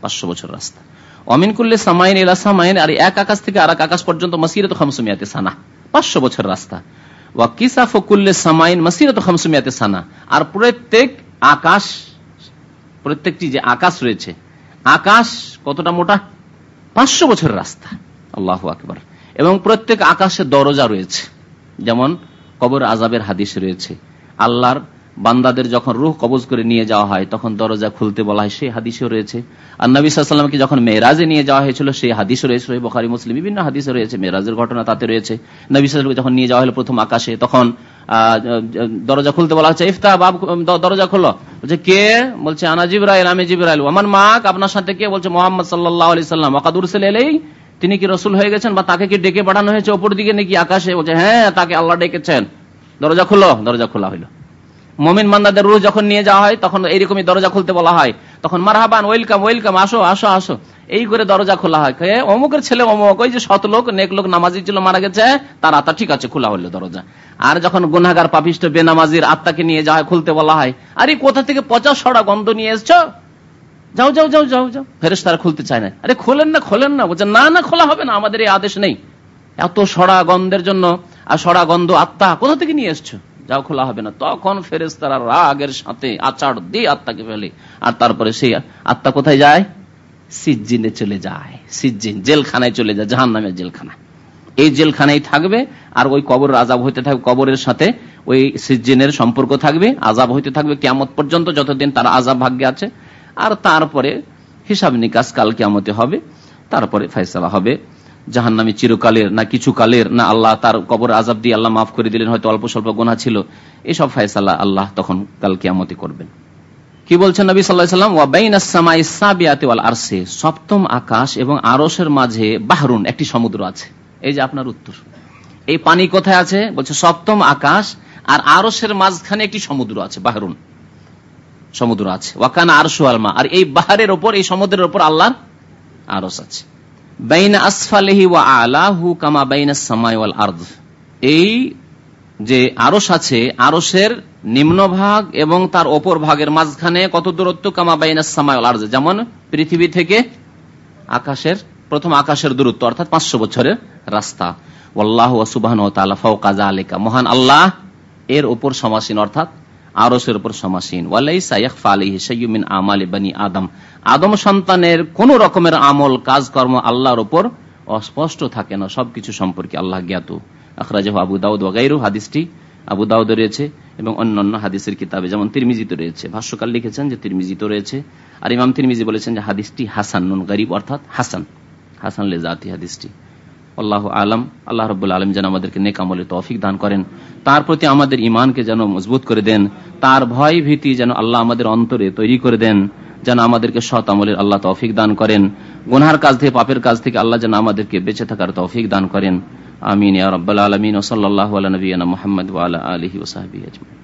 পাঁচশো বছর রাস্তা। অমিন করলে সামাইন এলা সামাইন, আর এক আকাশ থেকে আর এক আকাশ পর্যন্ত মাসিরত খামসুমিয়াতে সানা পাঁচশো বছর রাস্তা। ওয়াকিসাফ কুল্লে সামাইন আর প্রত্যেক প্রত্যেকটি যে আকাশ রয়েছে, আকাশ কতটা মোটা? পাঁচশো বছরের রাস্তা। আল্লাহ এবং প্রত্যেক আকাশে দরজা রয়েছে। যেমন কবর আজাবের হাদিস রয়েছে, আল্লাহর বান্দাদের যখন রুহ কবজ করে নিয়ে যাওয়া হয়, তখন দরজা খুলতে বলা হয়, সেই হাদিসও রয়েছে। আর নবী সাল্লামকে যখন মেয়েরাজে নিয়ে যাওয়া হয়েছিল, সেই হাদিসও রয়েছে। বখারি, মুসলিম বিভিন্ন হাদিসে রয়েছে। মেয়েরাজের ঘটনা তাতে রয়েছে। নবী সাল্লামকে যখন নিয়ে যাওয়া হলো প্রথম আকাশে, তখন দরজা খুলতে বলা হচ্ছে ইফতা বাব দরজা খোলো। বলছে, কে? বলছে, আনা জিবরাইল, আমি জিবরাইল। আমার মা আপনার সাথে কে? বলছে, মোহাম্মদ সাল্লাহ আলি সাল্লাম ওকাদুর এলেই তিনি কি রসুল হয়ে গেছেন বা তাকে কি ডেকে পাঠানো হয়েছে? ওপর দিকে নাকি আকাশে? বলছে হ্যাঁ তাকে আল্লাহ ডেকেছেন। দরজা খুলো। দরজা খোলা হইল। মমিন মান্দাদের রুহ যখন নিয়ে যাওয়া হয়, তখন এইরকমই দরজা খুলতে বলা হয়। তখন মারহাবান, ওয়েলকাম ওয়েলকাম, আসো আসো আসো। এই করে দরজা খোলা হয়। অমুকের ছেলে, অমুক, ওই যে শত লোক, নেক লোক, নামাজি ছিল, মারা গেছে, তার আত্মা ঠিক আছে, খোলা হলো দরজা। আর যখন গুনাগার পাপিষ্ট, বেনামাজির আত্মাকে নিয়ে যাওয়া খুলতে বলা হয়, আরে কোথা থেকে পচা সড়া গন্ধ নিয়ে এসছো? যাও যাও যাও যাও যাও। ফেরেস তারা খুলতে চায় না। আরে খোলেন না খোলেন না। বলছে, না না, খোলা হবে না, আমাদের এই আদেশ নেই। এত সড়া গন্ধের জন্য, আর সড়া গন্ধ আত্মা কোথা থেকে নিয়ে এসছো? যাও, খোলা হবে না। তখন ফেরেস তারা রাগের সাথে আচার দিয়ে আত্মাকে ফেলে। আর তারপরে সেই আত্মা কোথায় যায়? সিজ্জিনে চলে যায়। সিজ্জিন জেলখানায় চলে যায় জাহান নামের জেলখানা এই জেলখানায় থাকবে, আর ওই কবর আজাব হইতে থাকবে, কবরের সাথে ওই সিজ্জিনের সম্পর্ক থাকবে আজাব হইতে থাকবে কেমত পর্যন্ত, যতদিন তার আজাব ভাগ্যে আছে। আর তারপরে হিসাব নিকাশ কাল কেমতে হবে, তারপরে ফয়সলা হবে। জাহান নামে চিরকালের, না কিছু কালের, না আল্লাহ তার কবর আজাব দিয়ে আল্লাহ মাফ করে দিলেন, হয়তো অল্প স্বল্প গোনা ছিল। এসব ফয়সালা আল্লাহ তখন কাল কেয়ামতি করবেন। কি বলছেন নবী সাল্লাম? আরসে, সপ্তম আকাশ এবং আরসের মাঝে বাহরুন, একটি সমুদ্র আছে। এই যে আপনার উত্তর। এই পানি কোথায় আছে? বলছে সপ্তম আকাশ আর আরসের মাঝখানে একটি সমুদ্র আছে, বাহরুন। সমুদ্র আছে। ওয়াকান আরশু আলমা আর এই বাহারের ওপর, এই সমুদ্রের ওপর আল্লাহর আরস আছে। বাইন আসফালেহি ওয়া আলাহু কামা বাইন সামাই ওয়াল এই যে আরস আছে আরসের নিম্নভাগ এবং তার ওপর ভাগের মাঝখানে কত দূরত্ব? কামা বাইন সামাই ওয়াল যেমন পৃথিবী থেকে আকাশের, প্রথম আকাশের দূরত্ব, অর্থাৎ পাঁচশো বছরের রাস্তা। ওয়াল্লাহ সুবাহ কাজা আলিকা মহান আল্লাহ এর ওপর সমাসীন, অর্থাৎ আরসের উপর সমাসীন। ওয়ালাইসাইমিন আমাল বানি আদম। আদম সন্তানের কোন রকমের আমল, কাজকর্ম আল্লাহর উপর অস্পষ্ট থাকে না, সবকিছু সম্পর্কে আল্লাহ জ্ঞাত। আখরাজ আবু দাউদ ওয়াগাইরু হাদিসটি আবু দাউদ রয়েছে এবং অন্যান্য হাদিসের কিতাবে, যেমন তিরমিজিত রয়েছে। ভাষ্যকাল লিখেছেন যে তিরমিজিত রয়েছে। আর ইমাম তিরমিজি বলেছেন যে হাদিসটি হাসান, নুন গরিব অর্থাৎ হাসান। হাসান লে জাতি হাদিসটি। আল্লাহ আলম, আল্লাহ রবুল্লা আলম যেন আমাদেরকে নেকামলে তৌফিক দান করেন। তার প্রতি আমাদের ইমানকে যেন মজবুত করে দেন। তার ভয় ভীতি যেন আল্লাহ আমাদের অন্তরে তৈরি করে দেন। যেন আমাদেরকে সৎ আমলের আল্লাহ তৌফিক দান করেন। গুনহার কাজ থেকে, পাপের কাজ থেকে আল্লাহ যেন আমাদেরকে বেঁচে থাকার তৌফিক দান করেন। আমিন রব্বাল আলমিন ওসল্লাহ নবীনা মোহাম্মদ আলহি ওসাহাবি আজমাই